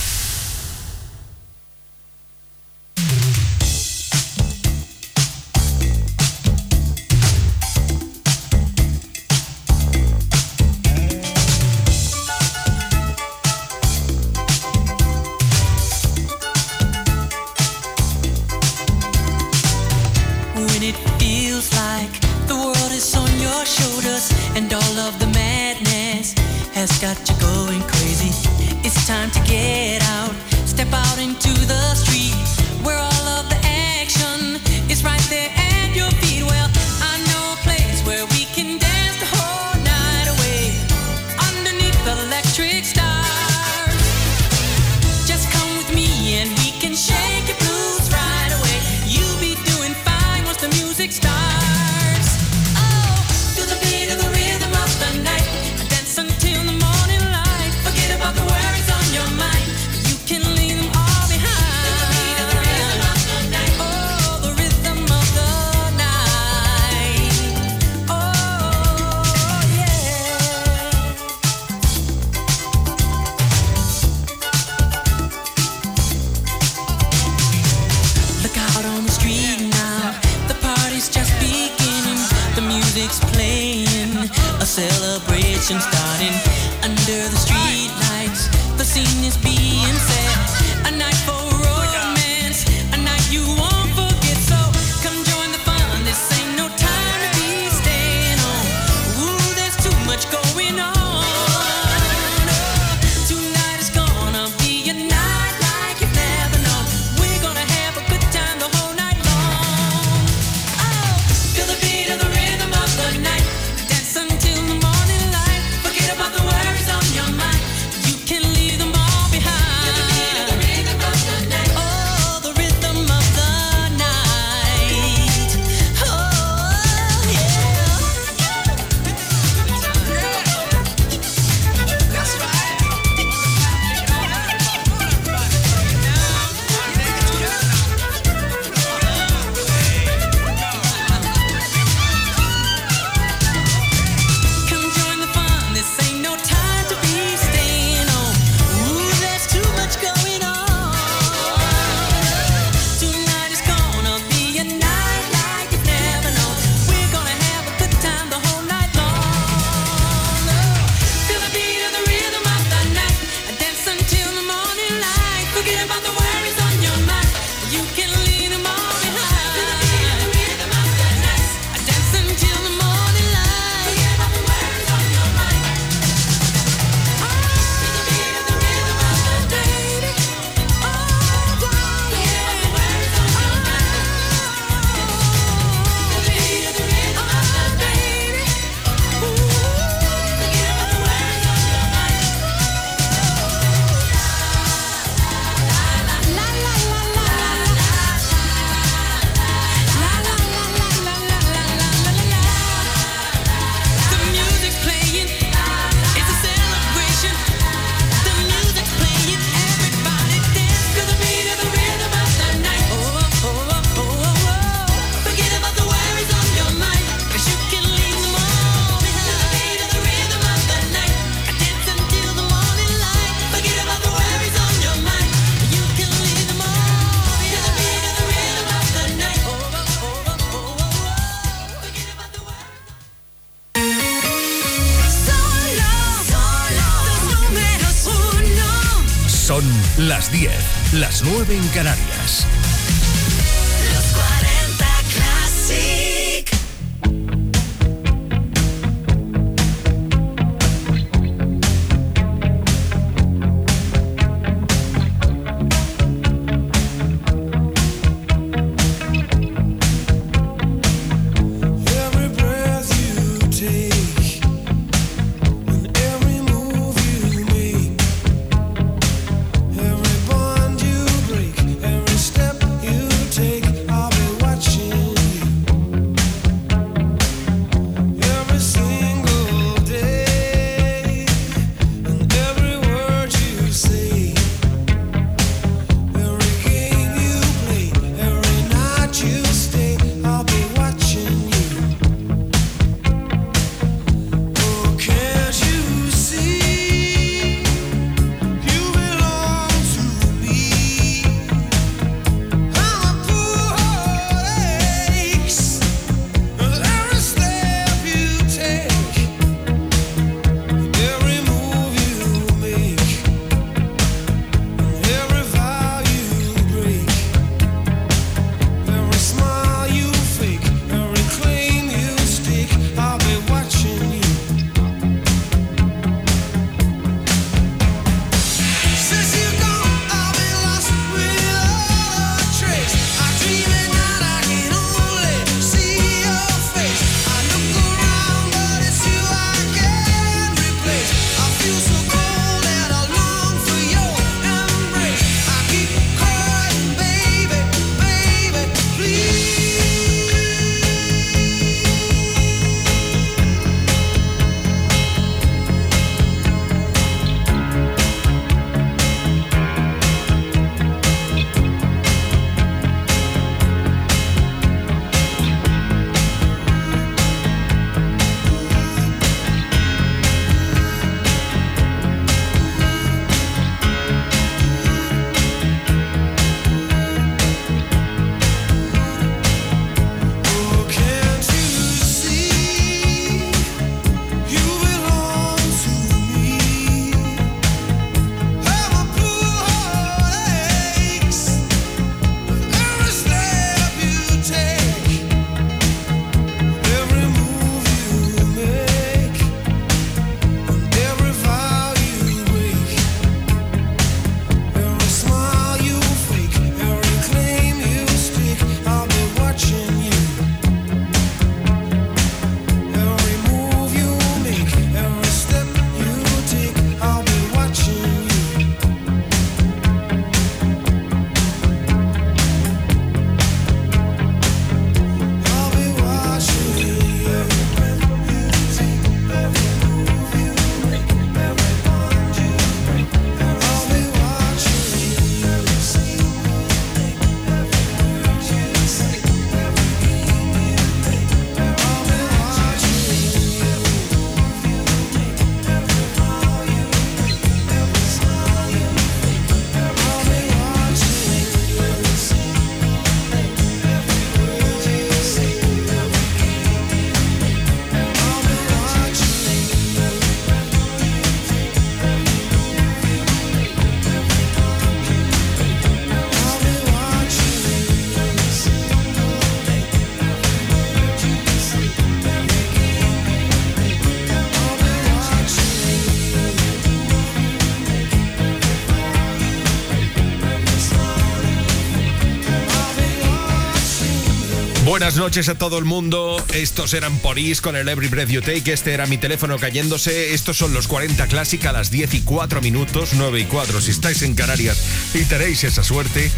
Speaker 4: Buenas noches a todo el mundo. Estos eran Porís con el Every Breath You Take. Este era mi teléfono cayéndose. Estos son los 40 Classic a las 10 y 4 minutos, 9 y 4. Si estáis en Canarias y tenéis esa suerte.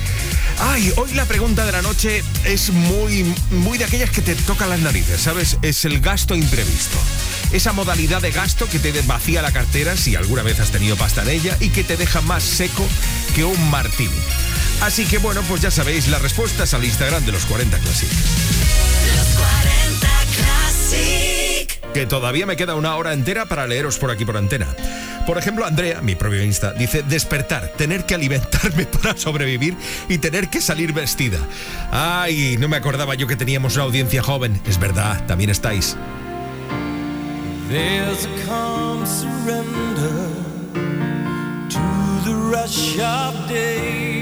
Speaker 4: Ay, hoy la pregunta de la noche es muy, muy de aquellas que te tocan las narices, ¿sabes? Es el gasto imprevisto. Esa modalidad de gasto que te vacía la cartera si alguna vez has tenido pasta en ella y que te deja más seco que un martini. Así que bueno, pues ya sabéis las respuestas al Instagram de los 40 Classic.
Speaker 16: Los 40 Classic.
Speaker 4: Que todavía me queda una hora entera para leeros por aquí por antena. Por ejemplo, Andrea, mi propio Insta, dice despertar, tener que alimentarme <laughs> para sobrevivir y tener que salir vestida. Ay, no me acordaba yo que teníamos una audiencia joven. Es verdad, también estáis.
Speaker 25: There's a calm surrender to the rush of day.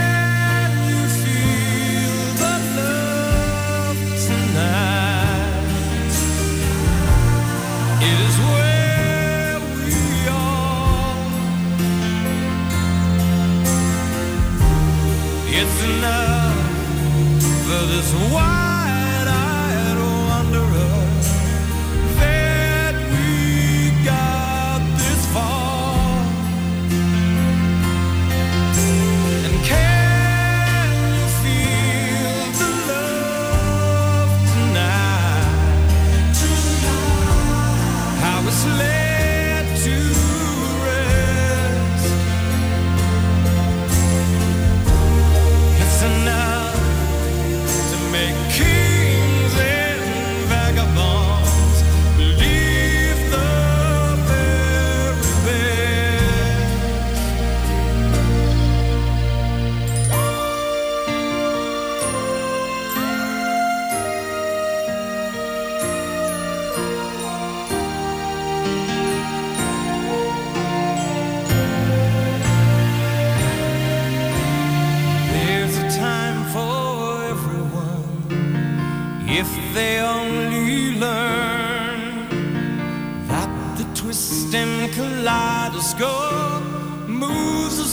Speaker 25: It's enough for this wide-eyed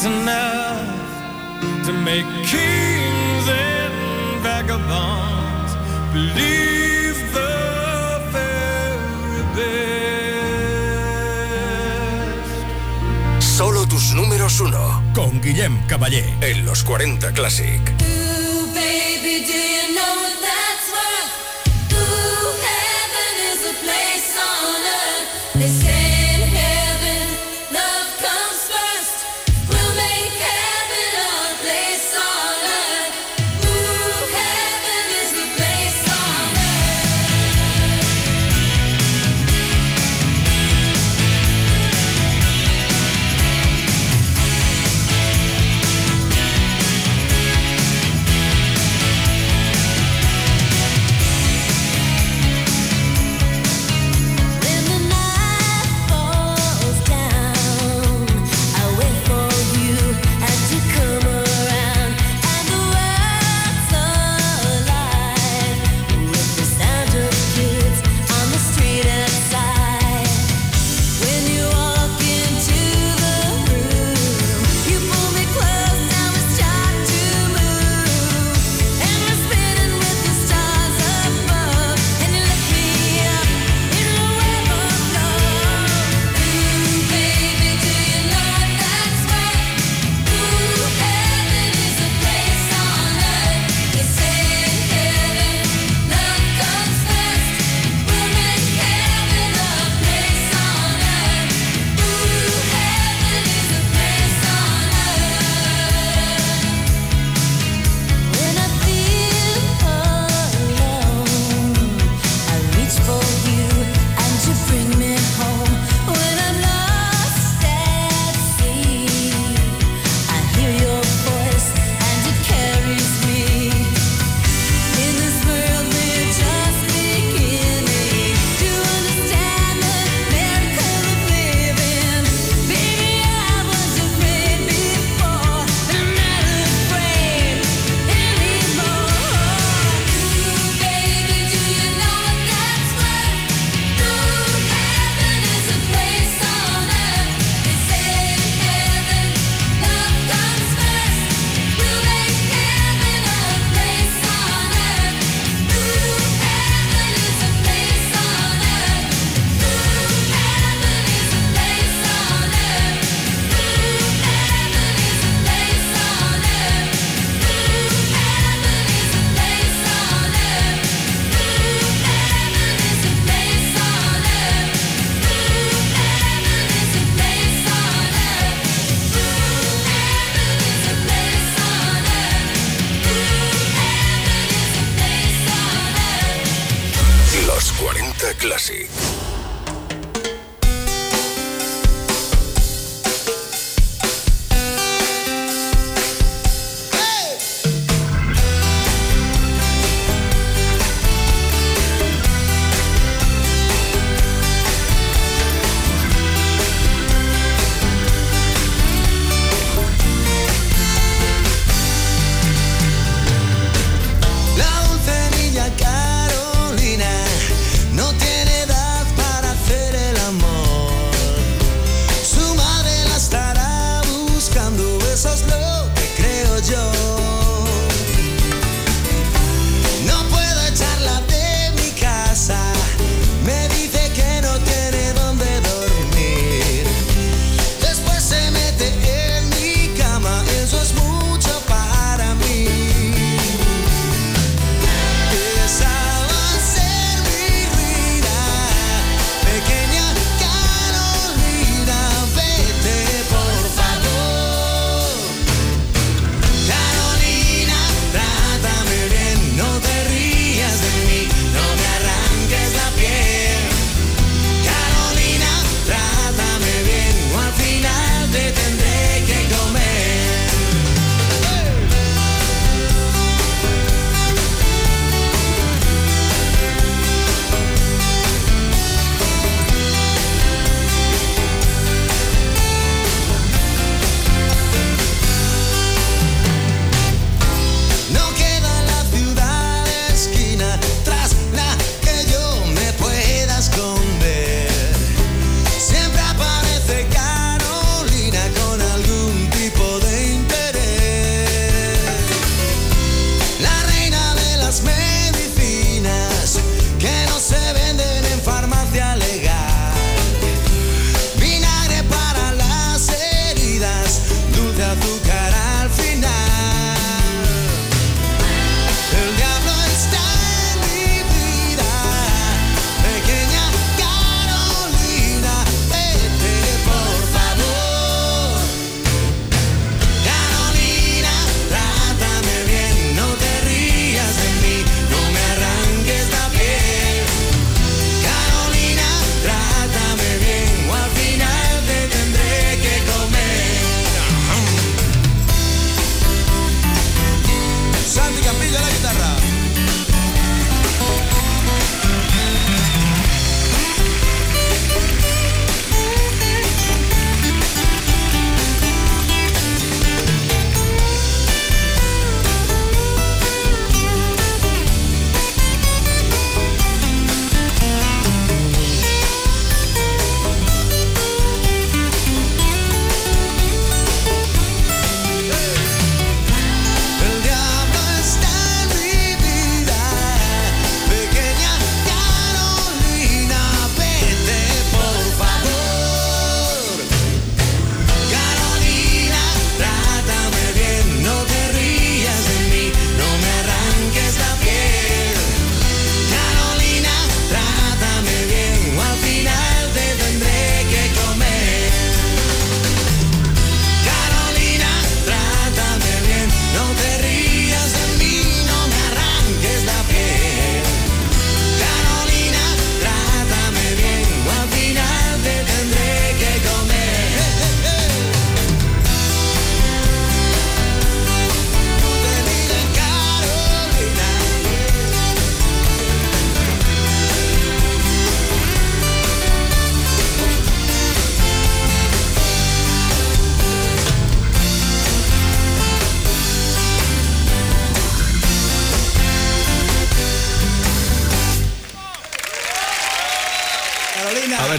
Speaker 25: It's enough to make kings and vagabonds believe the very best.
Speaker 8: Solo tus números uno. Con Guillem Caballé. En los 40 Classic.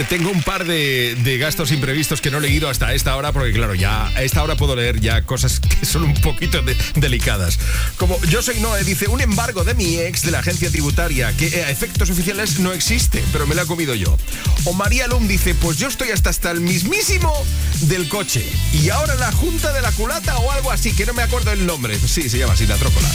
Speaker 4: tengo un par de, gastos imprevistos que no he leído hasta esta hora, porque claro, ya a esta hora puedo leer ya cosas <laughs> que son un poquito delicadas. Como yo soy Noé, dice un embargo de mi ex de la agencia tributaria que a efectos oficiales no existe, pero me la he comido yo. O María Lum dice, pues yo estoy hasta, hasta el mismísimo del coche. Y ahora la junta de la culata o algo así, que no me acuerdo el nombre. Sí, se llama así, la trócola.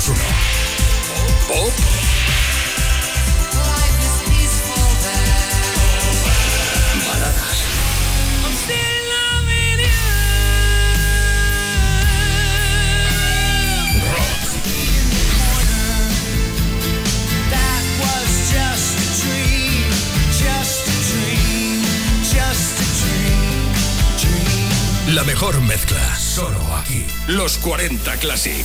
Speaker 1: 2, 1. Pop. Baladas. La mejor mezcla, solo aquí. Los 40 Classic.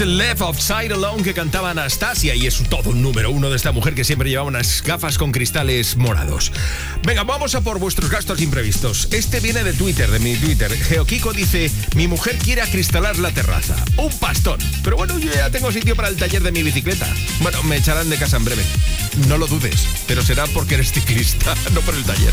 Speaker 26: es
Speaker 27: Left Outside Alone
Speaker 4: que cantaba Anastasia y es todo un número uno de esta mujer que siempre llevaba unas gafas con cristales morados. Venga, vamos a por vuestros gastos imprevistos. Este viene de Twitter, de mi Twitter. Geoquico dice, mi mujer quiere acristalar la terraza. Un pastón. Pero bueno, yo ya tengo sitio para el taller de mi bicicleta. Bueno, me echarán de casa en breve. No lo dudes, pero será porque eres ciclista, <laughs> no por el taller.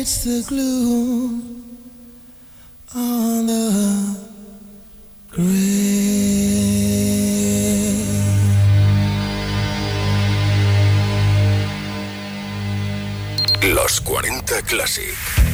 Speaker 5: it's the glue on the.
Speaker 8: Los 40 Classic.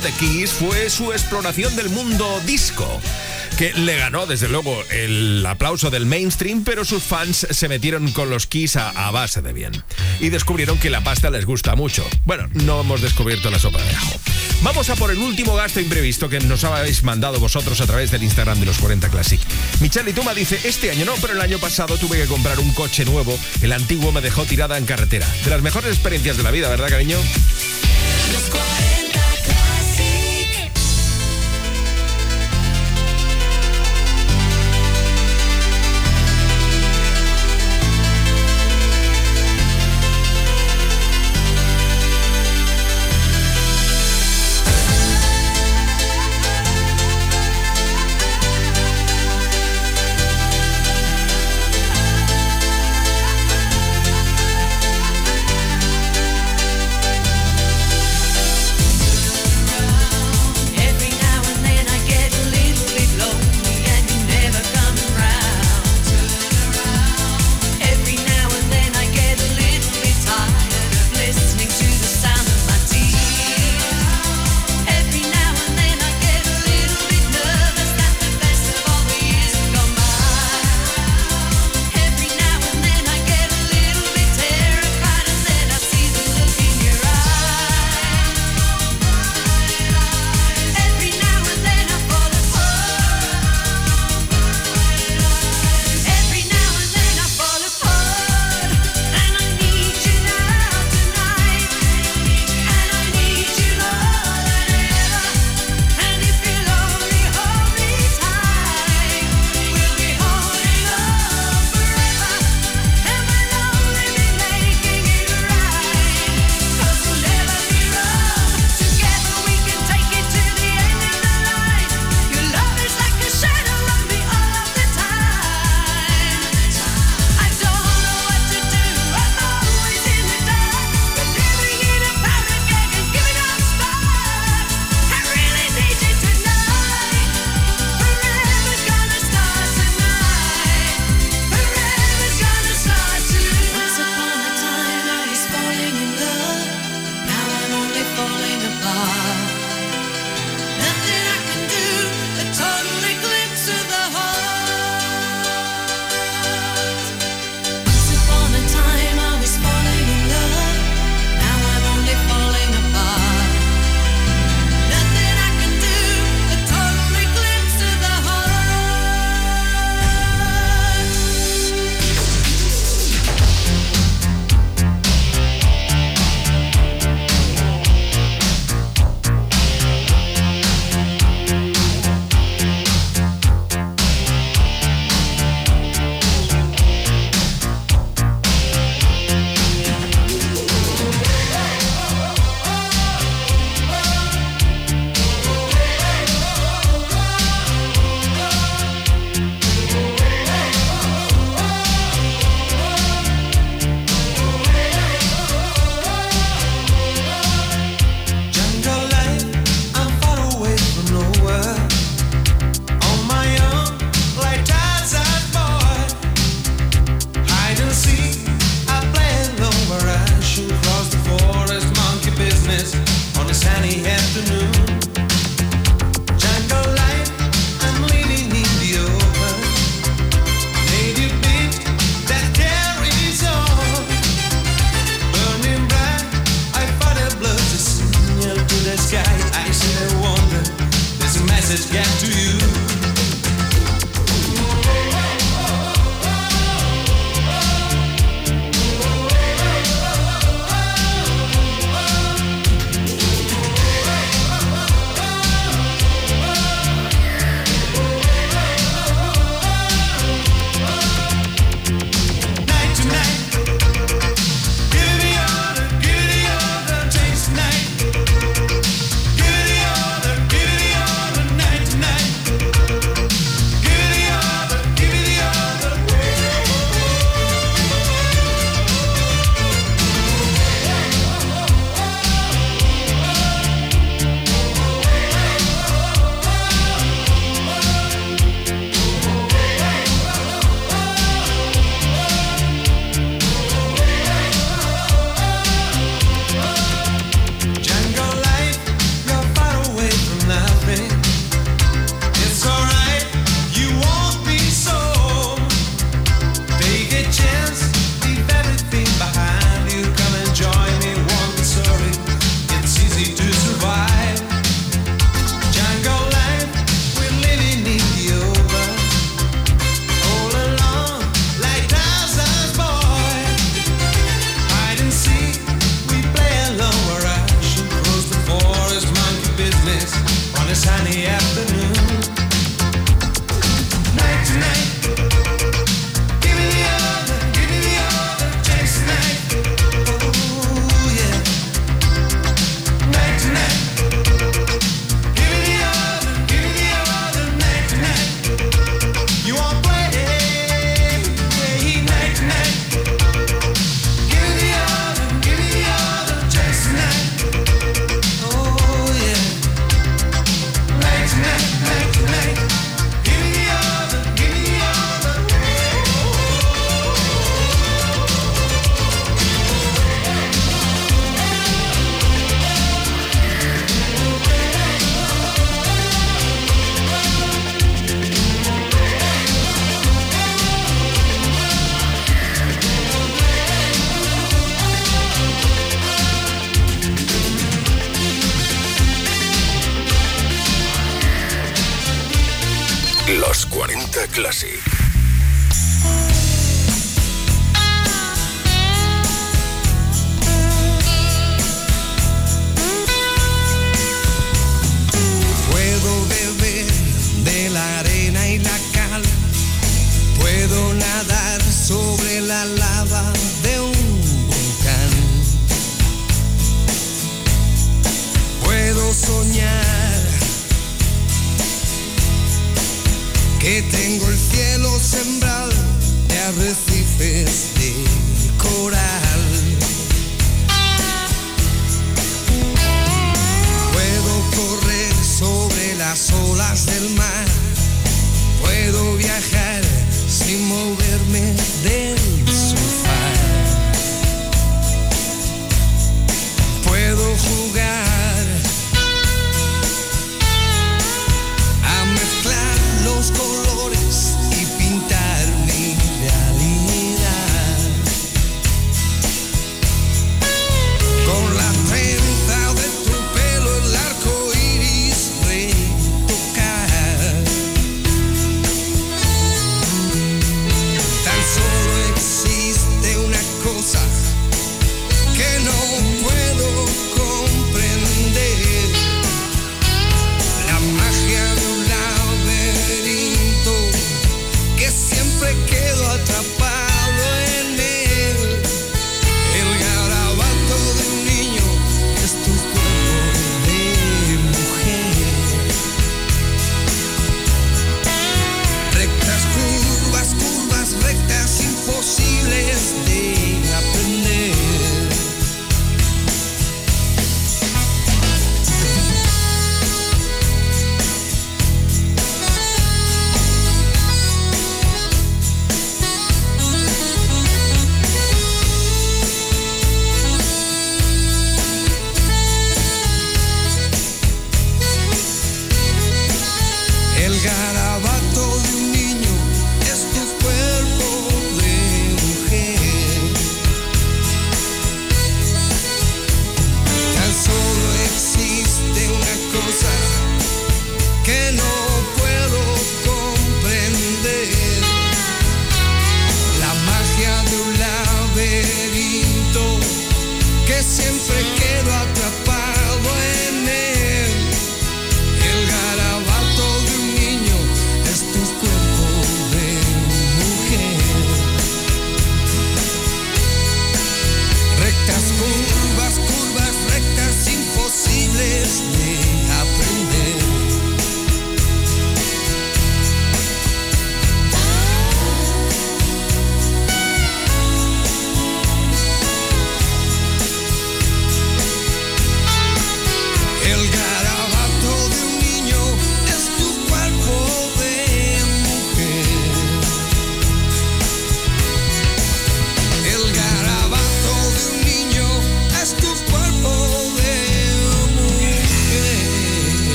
Speaker 10: de Kiss fue su exploración del mundo disco, que le ganó desde luego el aplauso del mainstream, pero sus fans se metieron con los Kiss a, base de bien y descubrieron que la pasta les gusta mucho. Bueno, no hemos descubierto la sopa de ajo. Vamos a por el último gasto imprevisto que nos habéis mandado vosotros a través del Instagram de los 40 Classic. Michelle Tuma dice, este año no, pero el año pasado tuve que comprar un coche nuevo, el antiguo me dejó tirada en carretera. De las mejores experiencias de la vida, ¿verdad, cariño?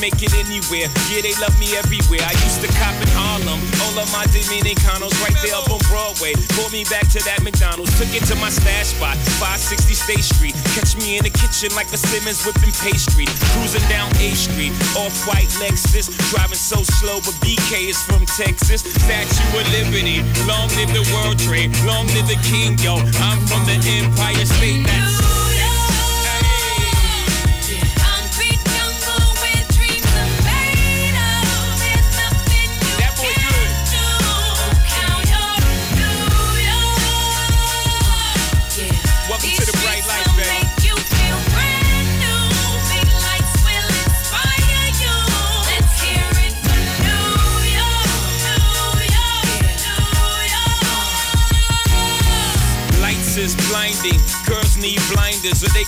Speaker 28: make it
Speaker 29: anywhere. Yeah, they love me everywhere. I used to cop in Harlem. All of my Dominicanos right there up on Broadway. Pulled me back to that McDonald's. Took it to my stash spot, 560 State Street. Catch me in the kitchen like a Simmons whipping pastry. Cruising down A Street, off white Lexus. Driving so slow, but BK is from Texas. Statue of Liberty. Long live the World Trade. Long live the King, yo. I'm from the Empire State. That's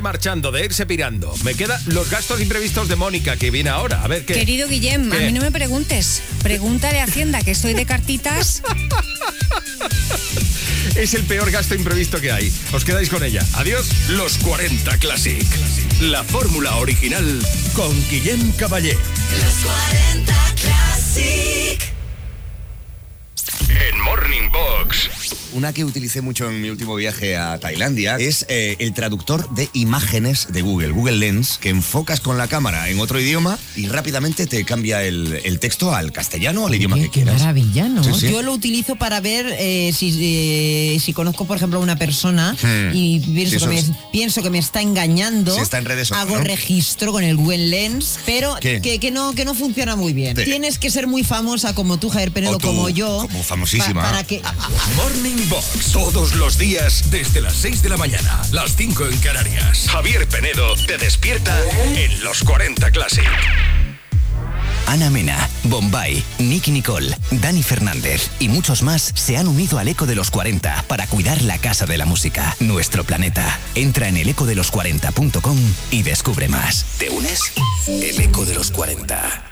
Speaker 4: Irse marchando, de irse pirando. Me quedan los gastos imprevistos de Mónica, que viene ahora. A ver qué.
Speaker 21: Querido Guillem, a mí no me preguntes. Pregúntale a Hacienda, que estoy de cartitas. <laughs>
Speaker 4: Es el peor gasto imprevisto que hay. Os quedáis con ella. Adiós.
Speaker 8: Los 40 Classic. La fórmula original con Guillem Caballé.
Speaker 16: Los 40 Classic.
Speaker 8: En Morning Box.
Speaker 30: Una que utilicé mucho en mi último viaje a Tailandia es eh, el traductor de imágenes de Google, Google Lens, que enfocas con la cámara en otro idioma y rápidamente te cambia el, el texto al castellano o al idioma que
Speaker 31: Qué
Speaker 30: quieras.
Speaker 31: maravilla, ¿no?
Speaker 30: Sí, sí.
Speaker 31: Yo lo utilizo para ver eh, si, eh, si conozco, por ejemplo, a una persona
Speaker 30: Hmm.
Speaker 31: y pienso,
Speaker 30: Sí,
Speaker 31: que me,
Speaker 30: eso
Speaker 31: pienso que me está engañando.
Speaker 30: Si está en redes no,
Speaker 31: Hago
Speaker 30: ¿no?
Speaker 31: registro con el Google Lens, pero
Speaker 30: ¿Qué?
Speaker 31: que, que no, que no funciona muy bien.
Speaker 30: Sí.
Speaker 31: Tienes que ser muy famosa como tú, Javier Penedo,
Speaker 30: O tú,
Speaker 31: como yo.
Speaker 30: como famosísima.
Speaker 31: pa- para que.
Speaker 8: Morning Todos los días desde las 6 de la mañana. Las 5 en Canarias. Javier Penedo te despierta en los 40 Classic.
Speaker 10: Ana Mena, Bombay, Nicky Nicole, Dani Fernández y muchos más se han unido al Eco de los 40 para cuidar la Casa de la Música, nuestro planeta. Entra en elecodelos40.com y descubre más. ¿Te unes? El Eco de los 40.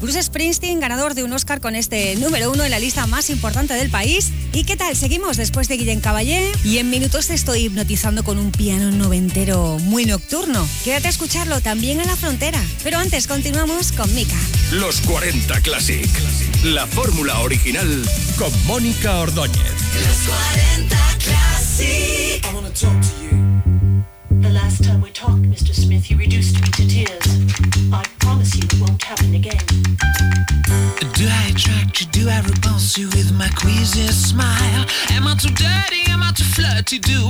Speaker 21: Bruce Springsteen, ganador de un Oscar con este número uno en la lista más importante del país. ¿Y qué tal? Seguimos después de Guillén Caballé y en minutos te estoy hipnotizando con un piano noventero muy nocturno. Quédate a escucharlo también en la frontera. Pero antes continuamos con Mika.
Speaker 8: Los 40 Classic. La fórmula original con Mónica Ordóñez.
Speaker 32: Los 40 Classic.
Speaker 10: I talk to you. The last time we talked you
Speaker 9: do.